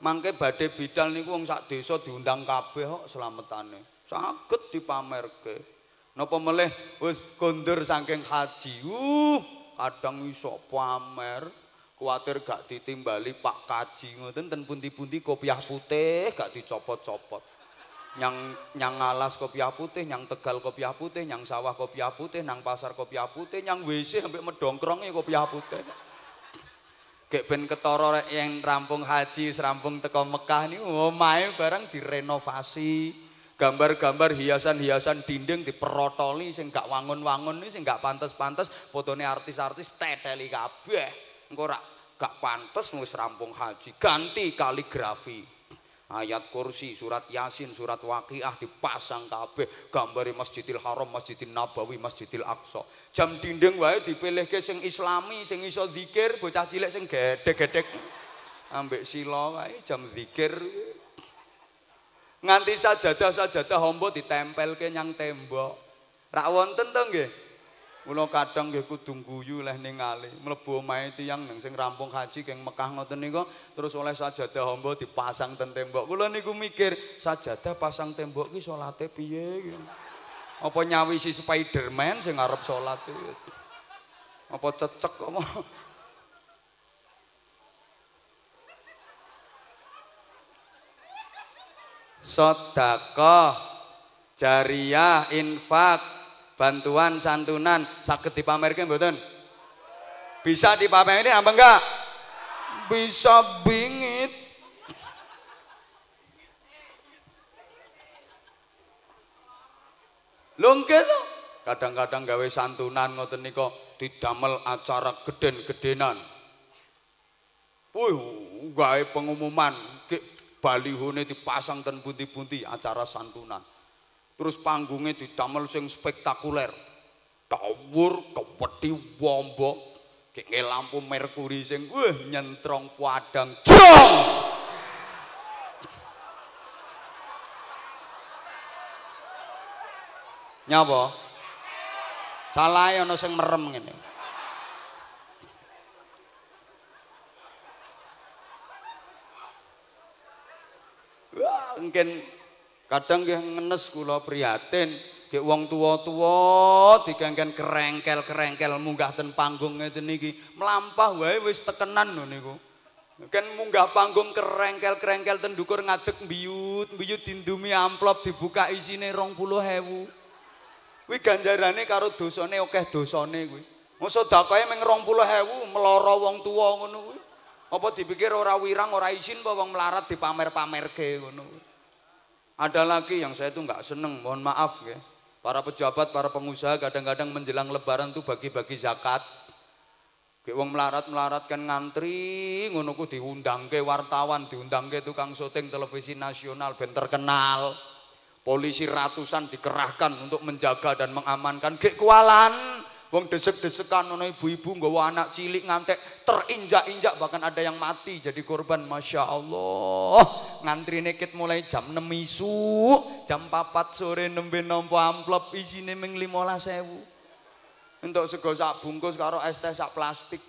Mangke badhe bidal niku wong sak desa diundang kabeh kok slametane. Saged dipamerke. Napa melih wis kondur saking haji. Uh, kadang iso pamer. Kuwatir gak ditimbali Pak Kaji ngoten ten pundi-pundi kopiah putih gak dicopot-copot. Nyang nyang alas kopiah putih, nyang Tegal kopiah putih, nyang sawah kopiah putih, nang pasar kopiah putih, nyang WC sampai medongkrongnya kopiah putih. Gek ben ketara yang rampung haji, rampung teko Mekah ini, omahe barang direnovasi. Gambar-gambar hiasan-hiasan dinding diperotoli sing gak wangun-wangun sing gak pantes-pantes, fotone artis-artis teteli kabeh. Engko rak gak pantes wis rampung haji, ganti kaligrafi. Ayat kursi, surat yasin, surat waqiah dipasang kabeh, gambare Masjidil Haram, Masjidil Nabawi, Masjidil Aqsa. Jam dinding wae dipilihke sing islami, sing iso zikir, bocah cilik sing gedhe-gedhek. Ambek sila wae jam zikir. Nganti sajadah-sajadah hombo ditempelke nyang tembok. Rak wonten to nggih? Kula kadang nggih kudu guyu leh ningali. Mlebu omahe tiyang nang sing rampung haji keng Mekah ngoten niku terus oleh sajadah hamba dipasang ten tembok. Kula niku mikir, sajadah pasang tembok ki salate piye ki? Apa nyawisi Spiderman sing arep salat? Apa cecek apa? Sedekah jariah infak bantuan santunan sakit dipamerkan mboten? Bisa dipamerin apa enggak? Bisa bingit. Lungke kadang-kadang gawe santunan ngoten nika didamel acara geden-gedenan. Wih, gawe pengumuman balihone dipasang ten bunti-bunti acara santunan terus panggungnya didamel sing spektakuler. Tawur kewedi wombo. Kayak lampu merkuri sing wah nyentrong padang jong nyapa? Salah ana sing merem Wah, mungkin kadang nggih ngenes kula prihatin Gek wong tua-tua dikengken kerengkel-kerengkel munggah ten panggung ngeten niki. Melampah wae wis tekenan lho niku. Kan munggah panggung kerengkel-kerengkel ten dukur ngadeg mbiyut, mbiyut dindumi amplop dibuka isine 20.000. Kuwi ganjarane karo dosane akeh dosane kuwi. Mosok dakoe meng 20.000 meloro wong tua ngono kuwi. Apa dipikir ora wirang, ora izin apa wong melarat dipamer-pamerke ngono. Ada lagi yang saya itu nggak seneng, mohon maaf ya. Para pejabat, para pengusaha kadang-kadang menjelang lebaran tuh bagi-bagi zakat. Kayak wong melarat-melarat kan ngantri, ngono ku diundang ke wartawan, diundang ke tukang syuting televisi nasional, ben terkenal. Polisi ratusan dikerahkan untuk menjaga dan mengamankan. Kayak kualan, Wong desek-desekan ono ibu-ibu nggawa anak cilik ngantek terinjak-injak bahkan ada yang mati jadi korban Masya Allah. Ngantri nekit mulai jam 6 isu jam 4 sore nembe nompo amplop isine ming 15.000 untuk sego sak bungkus karo es teh sak plastik.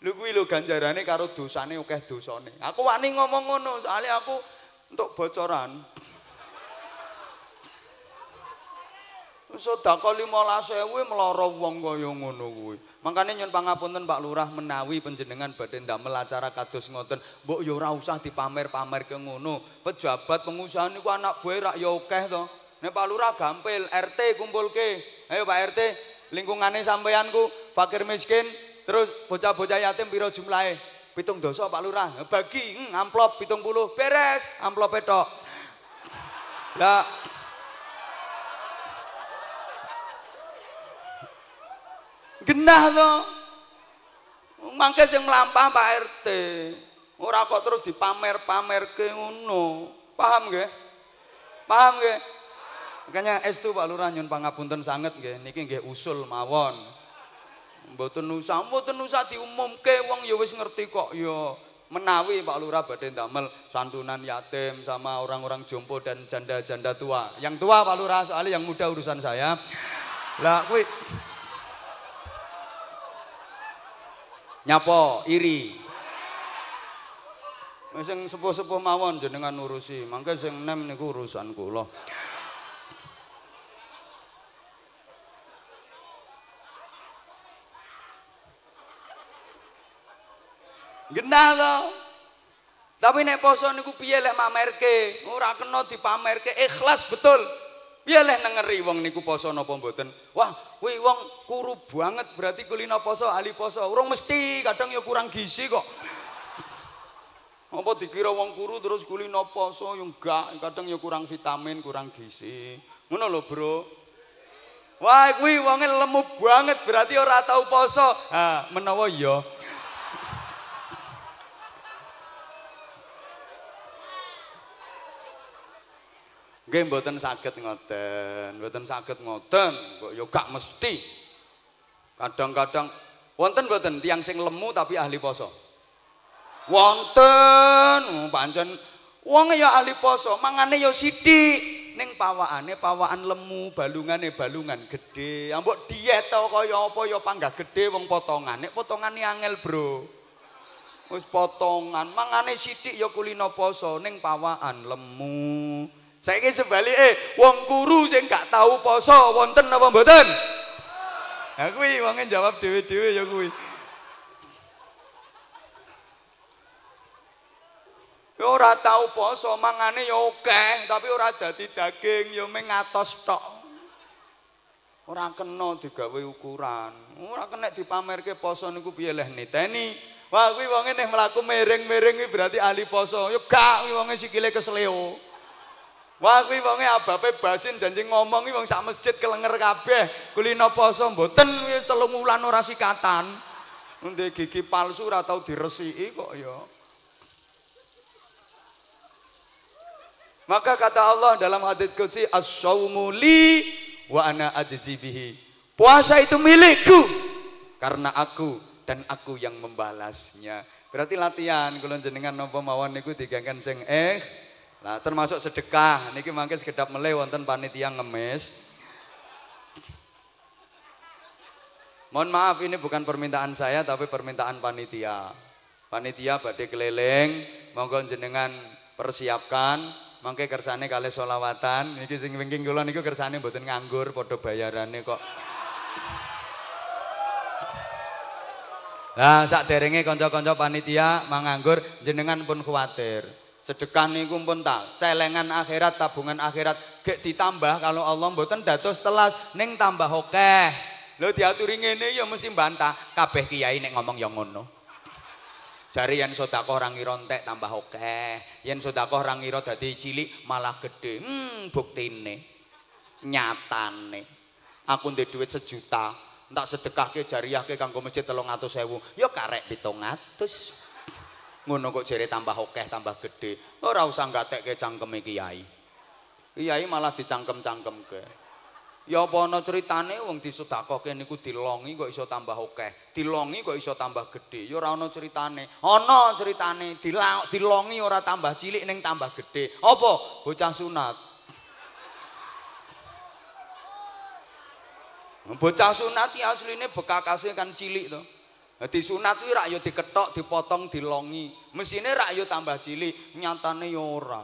Lho kuwi lho ganjarane karo dosane akeh dosane. Aku wani ngomong ngono soalnya aku untuk bocoran Sedekah 15.000 meloro wong kaya ngono kuwi. Mangkane nyun pangapunten Pak Lurah menawi panjenengan badhe ndamel acara kados ngoten, mbok ya ora usah dipamer-pamer ke ngono. Pejabat pengusaha niku anak buah rak ya akeh to. Nek Pak Lurah gampil RT kumpulke. Ayo Pak RT, lingkungane sampeyanku fakir miskin, terus bocah-bocah yatim piro jumlahe? Pitung dosa Pak Lurah. Bagi hmm, amplop pitung puluh. Beres, amplop tok. Lah Genah to. Mangke sing mlampah Pak RT. Ora kok terus dipamer-pamerke ngono. Paham nggih? Paham nggih? Makanya estu Pak Lurah nyun pangapunten sanget nggih. Niki nggih usul mawon. Mboten usah, mboten usah diumumke wong ya wis ngerti kok ya. Menawi Pak Lurah badhe ndamel santunan yatim sama orang-orang jompo dan janda-janda tua. Yang tua Pak Lurah soalnya yang muda urusan saya. Lah kuwi Nyapo iri. Sing sepuh-sepuh mawon jenengan urusi, mangke sing nem niku urusan kula. Genah to. Tapi nek poso niku piye lek mamerke? Ora kena dipamerke, ikhlas betul. Piye lek nengeri wong niku poso napa mboten? Wah, kuwi wong kuru banget berarti kulino poso, ahli poso. Urung mesti, kadang ya kurang gizi kok. Apa dikira wong kuru terus kulino poso yo enggak, kadang ya kurang vitamin, kurang gizi. Ngono lho, Bro. Wah, kuwi wonge lemu banget berarti ora tau poso. Ha, menawa ya Nggih mboten saged ngoten, mboten saged ngoten, kok ya gak mesti. Kadang-kadang wonten mboten tiyang sing lemu tapi ahli poso. Wonten, oh, pancen wong ya ahli poso, mangane ya sithik ning pawakane pawakan lemu, balungane balungan gede. Ambok diet to kaya apa ya panggah gede wong potongan. Nek potongane angel, Bro. Wis potongan, mangane sithik ya kulino poso ning pawakan lemu. Saiki sebalike wong kuru sing gak tahu poso wonten apa mboten? Ha kuwi jawab dhewe-dhewe ya kuwi. Ya ora tahu poso mangane ya akeh tapi ora dadi daging ya mung ngatos tok. Ora kena digawe ukuran. Ora kena dipamerke poso niku piye leh niteni. Wah kuwi wonge nek mlaku miring-miring berarti ahli poso. Ya gak kuwi wonge sikile kesleo. Wah kuwi wonge abape basin janji ngomong wong sak masjid kelenger kabeh. Kulino poso mboten wis telung wulan ora sikatan. Ndek gigi palsu ora tau diresiki kok ya. Maka kata Allah dalam hadis qudsi as-saumu li wa ana ajzi bihi. Puasa itu milikku karena aku dan aku yang membalasnya. Berarti latihan kula jenengan napa mawon niku digangkan sing eh Nah, termasuk sedekah. Niki mangke sekedap meleh wonten panitia ngemis. Mohon maaf ini bukan permintaan saya tapi permintaan panitia. Panitia badhe keliling, monggo jenengan persiapkan mangke kersane kali solawatan. Niki sing wingking kula niku kersane mboten nganggur padha bayarane kok. Nah, sak derenge kanca-kanca panitia manganggur jenengan pun khawatir. Sedekah niku pun tak. Celengan akhirat tabungan akhirat gek ditambah kalau Allah mboten dados telas ning tambah akeh. Lho diaturi ngene ya mesti bantah kabeh kiai nek ngomong ya ngono. Jari yen sedekah ora ngira entek tambah akeh. Yen sedekah ora ngira dadi cilik malah gede hmm buktine. Nyatane. Aku ndek duit sejuta. Tak sedekahke jariyahke kanggo masjid 300.000 ya karek 700 ngono kok jere tambah akeh tambah gede ora usah gatekke cangkeme kiai. Kiai malah dicangkem-cangkemke. Ya apa ana critane wong disedekahke niku dilongi kok iso tambah akeh dilongi kok iso tambah gede ya ora ana critane ana critane dilongi ora tambah cilik ning tambah gede apa? Bocah sunat. Bocah sunat asline bekakase kan cilik to sunat kuwi rak yo diketok, dipotong, dilongi. Mesine rak tambah cilik, nyatane yo ora.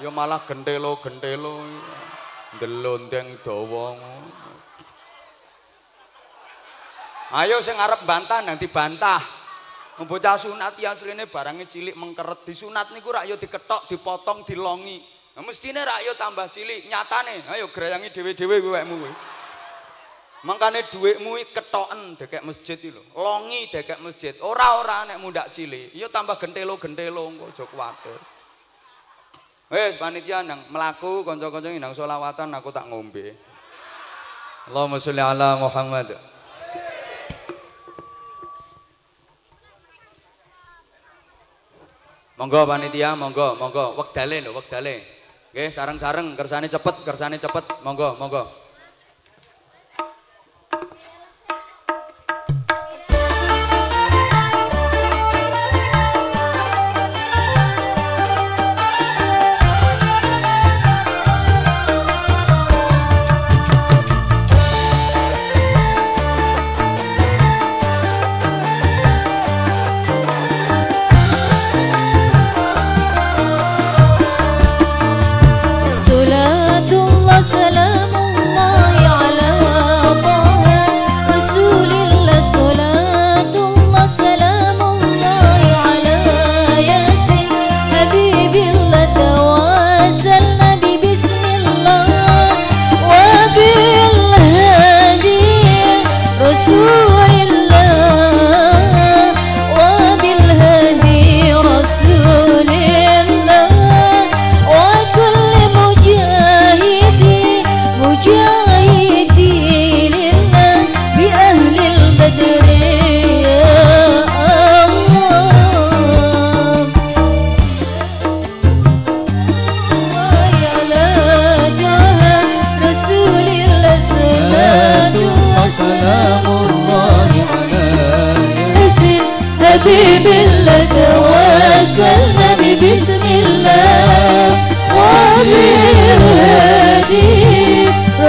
Yo malah gendelo-gendelo. Ndelondeng dawa. Ayo sing arep bantah nang dibantah. Wong Bocah sunat ya asline barangnya cilik mengkeret disunat niku rak yo diketok, dipotong, dilongi. Nah, mestine rak tambah cilik nyatane. Ayo grayangi dhewe-dhewe kowe. Mangkane iki ketoken dekek masjid lho. Longi dekek masjid. Ora-ora nek mundak cilik. Ya tambah gentelo-gentelo engko aja kuwatir. Wes panitia nang melaku kanca-kanca nang selawatan aku tak ngombe. Allahumma sholli ala Muhammad. Monggo panitia, monggo, monggo. Wektale lho, wektale. Nggih, sareng-sareng kersane cepet, kersane cepet. Monggo, monggo.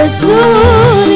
Resul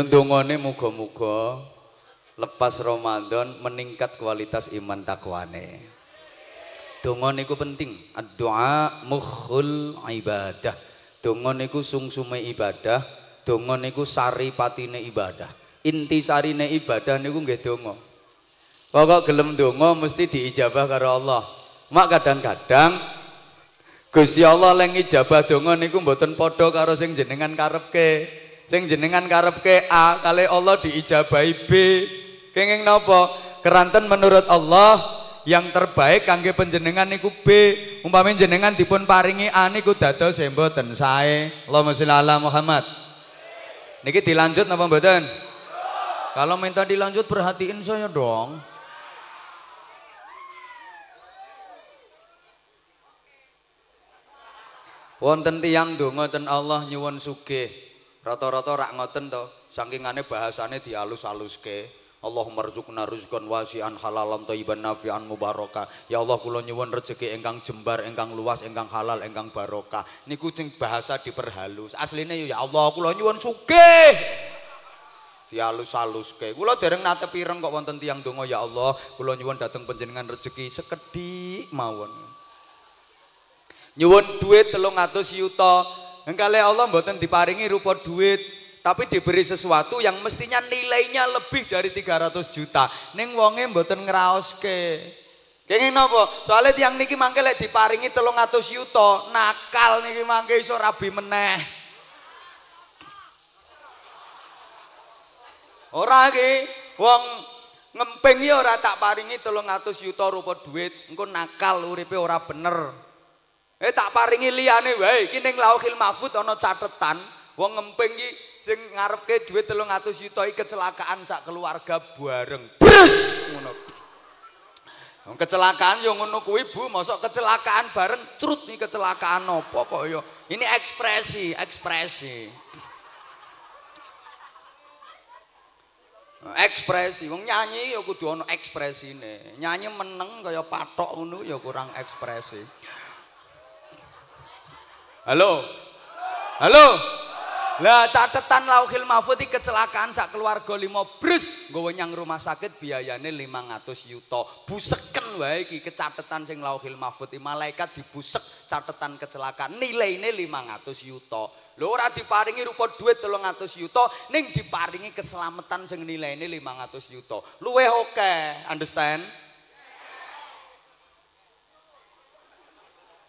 Yo ndongane muga-muga lepas Ramadan meningkat kualitas iman takwane. Donga niku penting. Doa mukhul ibadah. Donga niku sungsume ibadah, donga niku sari patine ibadah. Inti sarine ibadah niku nggih donga. Pokok gelem donga mesti diijabah karo Allah. Mak kadang-kadang Gusti Allah leng ijabah donga niku mboten padha karo sing jenengan karepke. Sing jenengan karepke A kali Allah diijabahi B. Kenging napa? Keranten menurut Allah yang terbaik kangge panjenengan niku B. Umpami jenengan dipun paringi A niku dados mboten sae. Allahumma sholli ala Muhammad. Niki dilanjut napa mboten? Kalau minta dilanjut perhatiin saya dong. Wonten tiyang donga ten Allah nyuwun sugih. Rata-rata rak ngoten to, sakingane bahasane dialus-aluske. Allahumma rzuqna rizqan wasi'an halalan thayyiban nafi'an mubaraka. Ya Allah kula nyuwun rezeki ingkang jembar, ingkang luas, ingkang halal, ingkang barokah. Niku sing bahasa diperhalus. Asline ya Allah kula nyuwun sugih. dialus-aluske. Kula dereng nate pireng kok wonten tiyang donga ya Allah, kula nyuwun dhateng panjenengan rezeki sekedhik mawon. nyuwun telung atus yuta engkale Allah mboten diparingi rupa duit tapi diberi sesuatu yang mestinya nilainya lebih dari 300 juta. Ning wonge mboten ngraoske. Kenging napa? Soalnya tiang niki mangke lek diparingi telung atus yuta nakal niki mangke iso rabi meneh. Ora iki wong ngemping ya ora tak paringi telung atus yuta rupa duit engko nakal uripe ora bener Eh tak paringi liyane wae iki ning Lauhil Mahfuz ana catetan wong ngemping iki sing ngarepke dhuwit 300 juta iki kecelakaan sak keluarga bareng. Brus ngono. Wong kecelakaan yo ngono kuwi Bu, mosok kecelakaan bareng crut nih kecelakaan apa kok yo. Ini ekspresi, ekspresi. Ekspresi, wong nyanyi ya kudu ana ekspresine. Nyanyi meneng kaya patok ngono ya kurang ekspresi. Halo. Halo. Lah catatan Lauhil Mahfuz iki kecelakaan sak keluarga lima brus nggawa nyang rumah sakit biayane 500 yuta. Buseken wae iki kecatetan sing Lauhil Mahfuz malaikat dibusek catatan kecelakaan nilaine 500 yuta. Lho ora diparingi rupa duit 300 yuta ning diparingi keselamatan sing nilaine 500 yuta. Luweh oke, understand?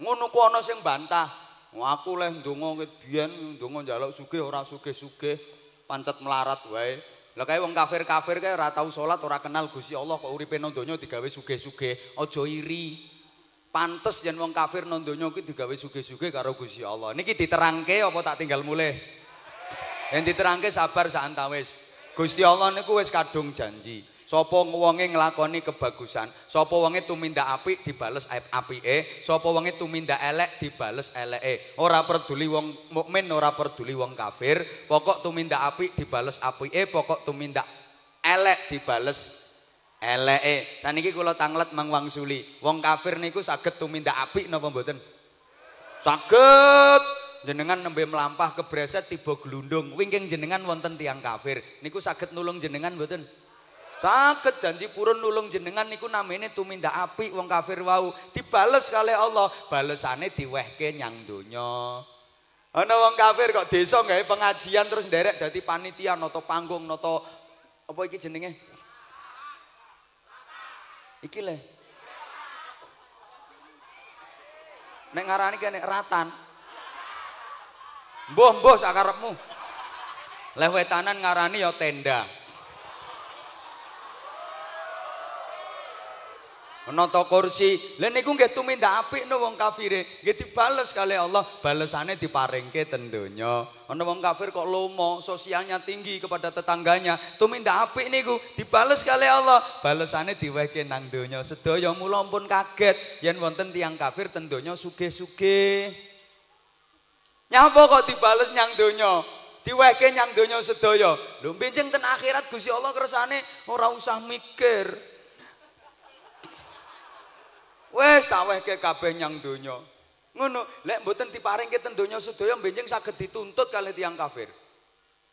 Ngono ku ana sing bantah. Aku leh ndonga ket biyen ndonga njaluk sugih ora sugih-sugih pancet melarat wae. Lah kae wong kafir-kafir kae ora tau salat ora kenal Gusti Allah kok uripe nang donya digawe sugih-sugih aja iri. Pantes yen wong kafir nang donya kuwi digawe sugih-sugih karo Gusti Allah. Niki diterangke apa tak tinggal mulih? Yen diterangke sabar sak antawis Gusti Allah niku wis kadung janji Sopo wonge nglakoni kebagusan, sopo wonge tumindak apik dibales apike, sopo wonge tumindak elek dibales eleke. Ora peduli wong mukmin, ora peduli wong kafir, pokok tumindak apik dibales apike, pokok tumindak elek dibales eleke. Dan iki kula tanglet Mang Wangsuli. Wong kafir niku saged tumindak apik napa mboten? Saged jenengan nembe melampah kebreset tiba glundung wingking jenengan wonten tiang kafir niku saged nulung jenengan mboten Saged janji purun nulung jenengan niku namine tumindak api wong kafir wau. Dibales kali Allah balesane diwehke nyang donya. Ana wong kafir kok desa gawe pengajian terus nderek dadi panitia nata panggung nata apa iki jenenge? Iki le. Nek ngarani kene ratan. Mbuh sakarepmu Leh wetanan ngarani ya tenda Nata kursi. Lha niku nggih tumindak apik no wong kafire. Nggih dibales kali Allah, balesane diparingke ten donya. Ana wong kafir kok lomo, sosialnya tinggi kepada tetangganya. Tumindak apik niku dibales kali Allah, balesane diwehke nang donya. Sedaya mula pun kaget yen wonten tiang kafir ten donya sugih-sugih. Nyapa kok dibales nyang donya? Diwehke nyang donya sedaya. Lho benjing ten akhirat Gusti Allah kersane ora usah mikir. Wes tak wehke kabeh nyang donya. Ngono, lek mboten diparingke ten donya sedaya benjing saged dituntut kali tiang kafir.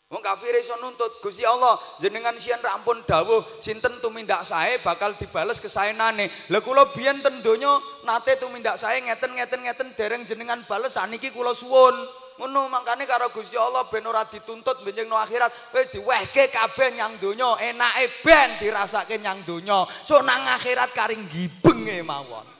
Wong kafir iso nuntut Gusti Allah jenengan sian ra ampun dawuh sinten tumindak sae bakal dibales kesaenane. Lah kula biyen ten donya nate tumindak sae ngeten ngeten ngeten dereng jenengan bales saniki kula suwun. Ngono makane karo Gusti Allah ben ora dituntut benjing no akhirat wis diwehke kabeh nyang donya enake ben dirasake nyang donya. So nang akhirat karing gibenge mawon.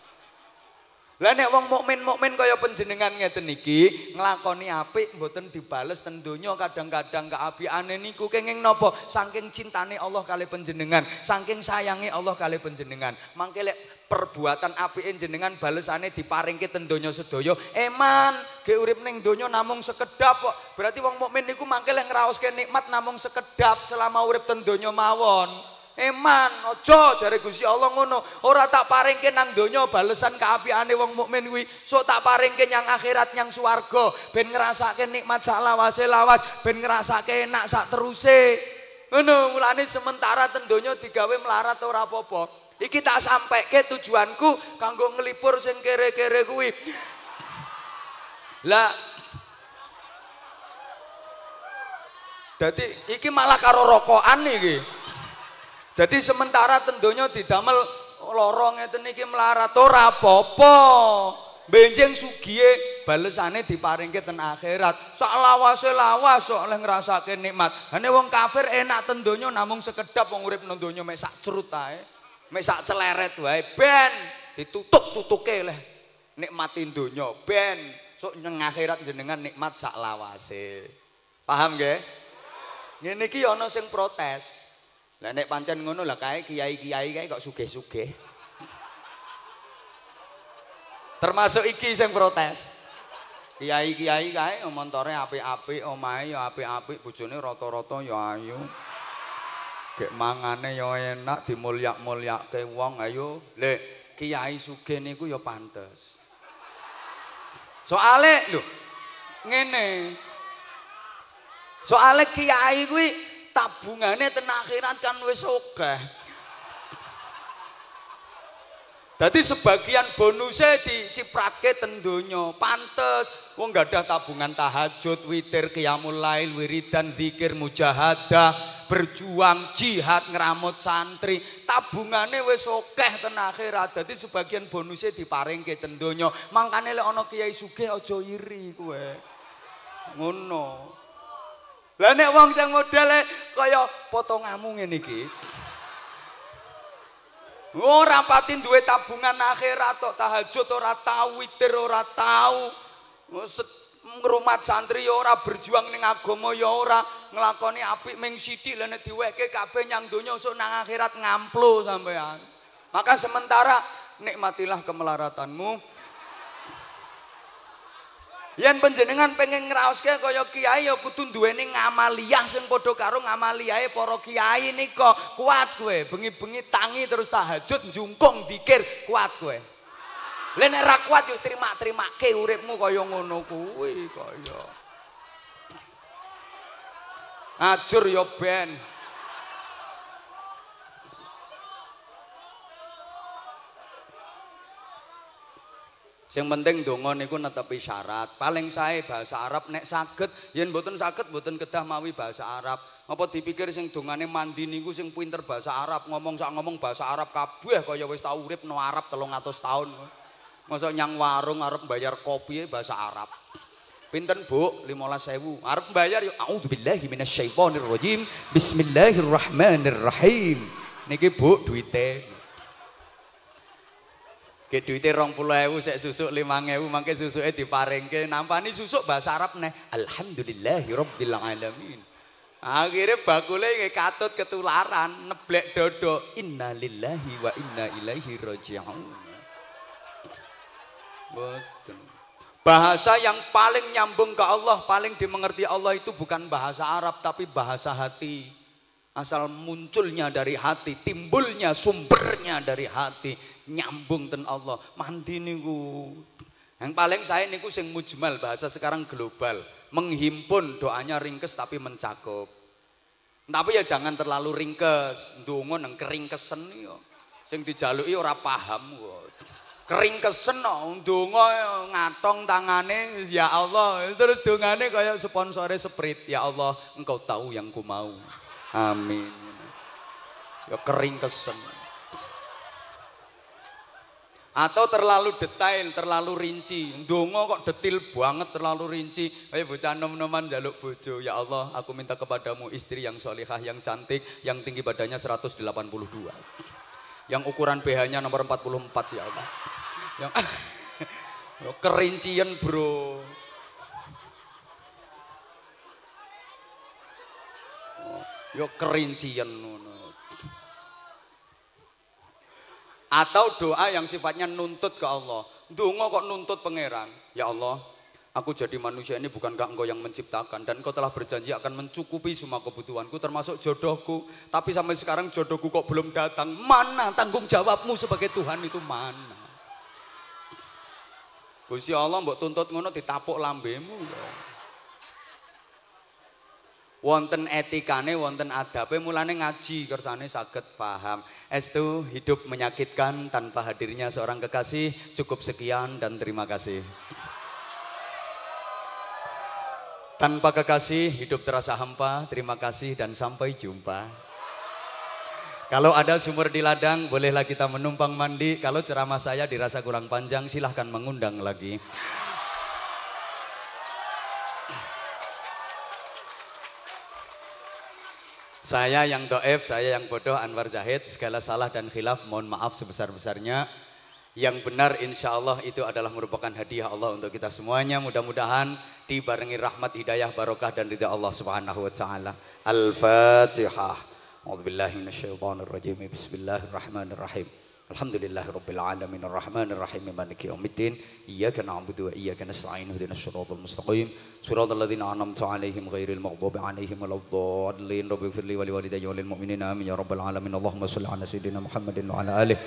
Lah nek wong mukmin-mukmin kaya panjenengan ngeten iki, nglakoni apik mboten dibales ten donya kadang-kadang keapiane niku kenging napa? Saking cintane Allah kali panjenengan, saking sayange Allah kali panjenengan. Mangke lek perbuatan apike jenengan balesane diparingke ten donya sedaya, eman ge urip ning donya namung sekedap kok. Berarti wong mukmin niku mangke lek ngraoske nikmat namung sekedap selama urip ten donya mawon. Eman, ojo jare Gusti Allah ngono. Ora tak paringke nang donya balesan kaapiane wong mukmin kuwi. Sok tak paringke nyang akhirat nyang swarga ben ngrasake nikmat sak lawase lawas, ben ngrasake enak sak teruse. Ngono, mulane sementara ten donya digawe melarat ora apa-apa. Iki tak sampaike tujuanku kanggo ngelipur sing kere-kere kuwi. Lah Dadi iki malah karo rokokan iki. Jadi sementara tentunya didamel lorong ngeten iki melarat ora apa-apa. Benjing sugihe balesane diparingke ten akhirat. Sak lawase lawas sok oleh ngrasake nikmat. Hane wong kafir enak ten donya namung sekedap wong urip nang donya mek sak cerut ae. Sak celeret wae ben ditutup-tutuke leh nikmatin donya ben sok nang akhirat jenengan nikmat sak lawase. Paham nggih? Ngene iki ana sing protes. Lah nek pancen ngono lah kae kiai-kiai kae kok sugih-sugih. Termasuk iki sing protes. Kiai-kiai kae montore apik-apik, omahe ya apik-apik, bojone rata-rata ya ayu. Gek mangane ya enak, dimulyak-mulyakke wong ayo. Le, kiai sugih niku ya pantes. Soale lho ngene. Soale kiai kuwi tabungane ten akhirat kan wis akeh. Dadi sebagian bonusnya dicipratke ten donya. Pantes wong gadah tabungan tahajud, witir, qiyamul lail, wiridan, zikir, mujahadah, berjuang, jihad, ngeramut santri. Tabungane wis akeh ten akhirat. Dadi sebagian bonusnya diparingke ten donya. Mangkane lek ana kiai sugih aja iri kowe. Ngono. Lah nek wong sing modele kaya potongamu ngene iki. Ora pati duwe tabungan akhirat tok tahajud ora tau witir ora tau. ngrumat santri ya ora berjuang ning agama ya ora nglakoni apik ming sithik lha nek diwehke kabeh nyang donya sok nang akhirat ngamplo sampean. Maka sementara nikmatilah kemelaratanmu. Yen panjenengan pengen ngraoske kaya kiai ya kudu duweni ngamaliyah sing padha karo ngamaliyahe para kiai nika. Kuat kowe, bengi-bengi tangi terus tahajud njungkung dikir, kuat kowe. Lah nek ra kuat yo terima-terimake uripmu kaya ngono kuwi kaya. Ajur yo ben. Sing penting donga niku netepi syarat. Paling sae bahasa Arab nek saged, yen mboten saged mboten kedah mawi bahasa Arab. Apa dipikir sing dongane mandi niku sing pinter bahasa Arab, ngomong sak ngomong bahasa Arab kabeh kaya wis tau urip no Arab 300 tahun. Masa nyang warung arep bayar kopi bahasa Arab. Pinten Bu? 15.000. Arep bayar yo auzubillahi minasyaitonir rajim. Bismillahirrahmanirrahim. Niki Bu duite. Ke duite rong puluh ewu, sek susuk limang ewu, mangke susuke diparingke. Nampani susuk bahasa Arab nih. Alhamdulillahi rabbil alamin. Akhirnya bakule nggih katut ketularan, neblek dodo. Inna lillahi wa inna ilaihi raji'un. Betul. Bahasa yang paling nyambung ke Allah, paling dimengerti Allah itu bukan bahasa Arab tapi bahasa hati. Asal munculnya dari hati, timbulnya sumbernya dari hati nyambung ten Allah. Mandi niku. Yang paling saya niku sing mujmal bahasa sekarang global. Menghimpun doanya ringkes tapi mencakup. Tapi ya jangan terlalu ringkes. Ndonga nang keringkesen yo. Sing dijaluki ora paham kok keringkesen ndonga ngatong tangane ya Allah. Terus dongane kaya sponsore Sprite ya Allah engkau tahu yang ku mau. Amin. Ya keringkesen atau terlalu detail, terlalu rinci. Ndonga kok detil banget, terlalu rinci. Kayak bocah nom-noman jaluk bojo. Ya Allah, aku minta kepadamu istri yang solihah, yang cantik, yang tinggi badannya 182. Yang ukuran BH-nya nomor 44 ya Allah. Yang kerincian bro. Yo kerincian atau doa yang sifatnya nuntut ke Allah. Dungo kok nuntut pangeran. Ya Allah, aku jadi manusia ini bukankah engkau yang menciptakan dan engkau telah berjanji akan mencukupi semua kebutuhanku termasuk jodohku. Tapi sampai sekarang jodohku kok belum datang. Mana tanggung jawabmu sebagai Tuhan itu mana? Gusti Allah mbok tuntut ngono ditapuk lambemu ya. Wonten etikane, wonten adabe mulane ngaji kersane saged paham. Estu hidup menyakitkan tanpa hadirnya seorang kekasih. Cukup sekian dan terima kasih. Tanpa kekasih hidup terasa hampa. Terima kasih dan sampai jumpa. Kalau ada sumur di ladang, bolehlah kita menumpang mandi. Kalau ceramah saya dirasa kurang panjang, silahkan mengundang lagi. Saya yang doef, saya yang bodoh Anwar Zahid, segala salah dan khilaf mohon maaf sebesar-besarnya. Yang benar insya Allah itu adalah merupakan hadiah Allah untuk kita semuanya. Mudah-mudahan dibarengi rahmat, hidayah, barokah dan ridha Allah subhanahu wa ta'ala. Al-Fatihah. Bismillahirrahmanirrahim. Alhamdulillahi Rabbil Alamin Ar-Rahman Ar-Rahim Maliki Yawmiddin. Iyaka na'budu wa iyaka nasta'in. Hudina syaratul mustaqim. Suratul ladhina anamtu alaihim Ghairil maghdubi alaihim Waladhdallin Rabbi gfirli wali walidayya walil mu'minin Amin ya Rabbal Alamin. Allahumma salli ala Sayyidina Muhammadin wa ala alih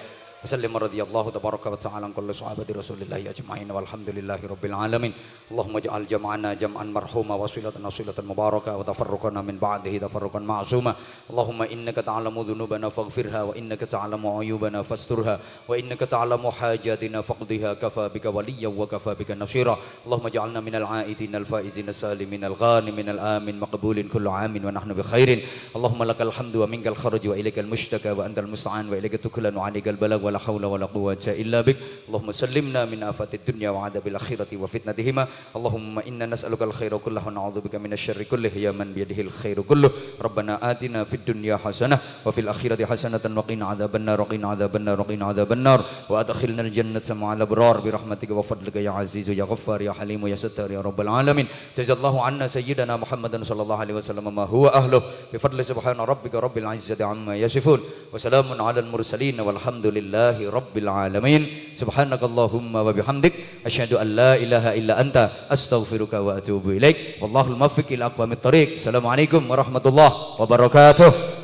وسلم رضي الله تبارك وتعالى عن كل صحابة رسول الله أجمعين والحمد لله رب العالمين اللهم اجعل جمعنا جمعا مرحوما وصلتنا صلة مباركة وتفرقنا من بعده تفرقا معصوما اللهم إنك تعلم ذنوبنا فاغفرها وإنك تعلم عيوبنا فاسترها وإنك تعلم حاجاتنا فاقضها كفى بك وليا وكفى بك نصيرا اللهم اجعلنا من العائدين الفائزين السالمين الغانمين الآمن مقبول كل عام ونحن بخير اللهم لك الحمد ومنك الخرج وإليك المشتكى وأنت المستعان وإليك تكلن وعليك البلاغ ولا حول ولا قوة إلا بك. اللهم سلمنا من آفات الدنيا وعذاب الآخرة وفتنتهما. اللهم إنا نسألك الخير كله ونعوذ بك من الشر كله. يا من بيده الخير كله. ربنا آتنا في الدنيا حسنة وفي الآخرة حسنة وقنا عذاب النار وقنا عذاب النار وقنا عذاب النار. وأدخلنا الجنة مع الأبرار برحمتك وفضلك يا عزيز يا غفار يا حليم يا ستار يا رب العالمين. جزا الله عنا سيدنا محمد صلى الله عليه وسلم ما هو أهله. بفضل سبحان ربك رب العزة عما يصفون. وسلام على المرسلين والحمد لله alhamdulillahi rabbil alamin subhanakallahumma wa bihamdik asyhadu an la ilaha illa anta astaghfiruka wa atubu ilaik wallahul muwaffiq ila aqwamit thoriq assalamualaikum warahmatullahi wabarakatuh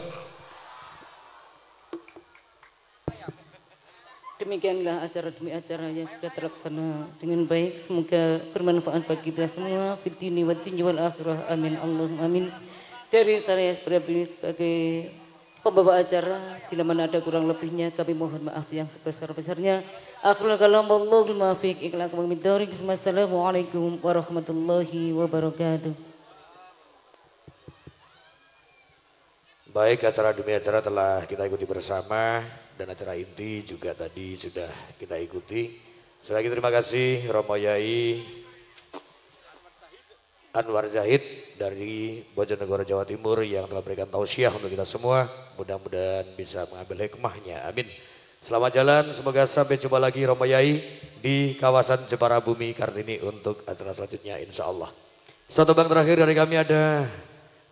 Demikianlah acara demi acara yang sudah terlaksana dengan baik. Semoga bermanfaat bagi kita semua. Fitni wa wal akhirah. Amin. Allahumma amin. Dari saya sebagai pembawa acara bila mana ada kurang lebihnya kami mohon maaf yang sebesar-besarnya. Akhirul kalam wallahul muwaffiq ila aqwamid thoriq Assalamualaikum warahmatullahi wabarakatuh. Baik, acara demi acara telah kita ikuti bersama dan acara inti juga tadi sudah kita ikuti. Sekali lagi terima kasih Romo Yai Anwar Zahid dari Bojonegoro Jawa Timur yang telah berikan tausiah untuk kita semua. Mudah-mudahan bisa mengambil hikmahnya. Amin. Selamat jalan, semoga sampai jumpa lagi Romo Yai di kawasan Jepara Bumi Kartini untuk acara selanjutnya insya Allah. Satu bang terakhir dari kami ada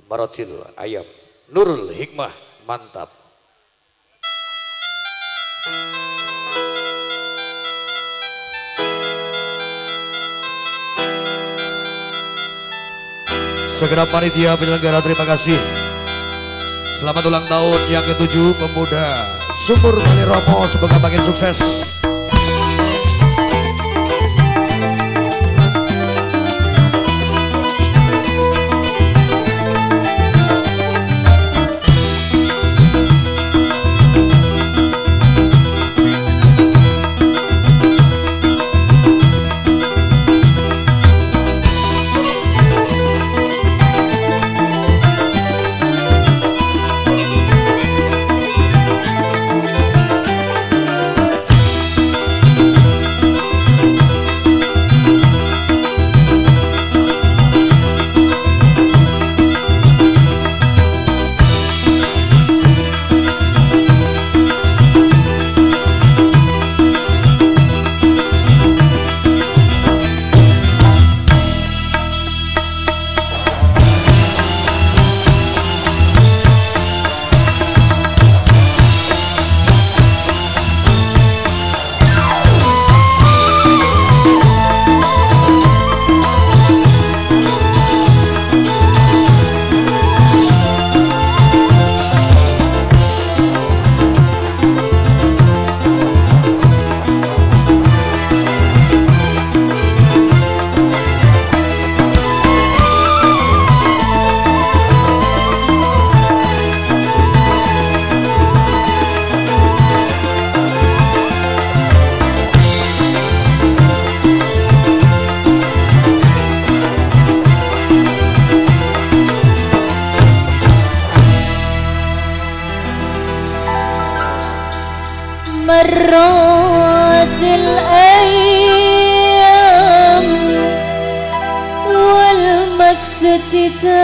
Marotil Ayam. Nurul Hikmah, mantap. Segenap panitia penyelenggara terima kasih. Selamat ulang tahun yang ketujuh pemuda Sumur Kali Romo semoga makin sukses. 你的。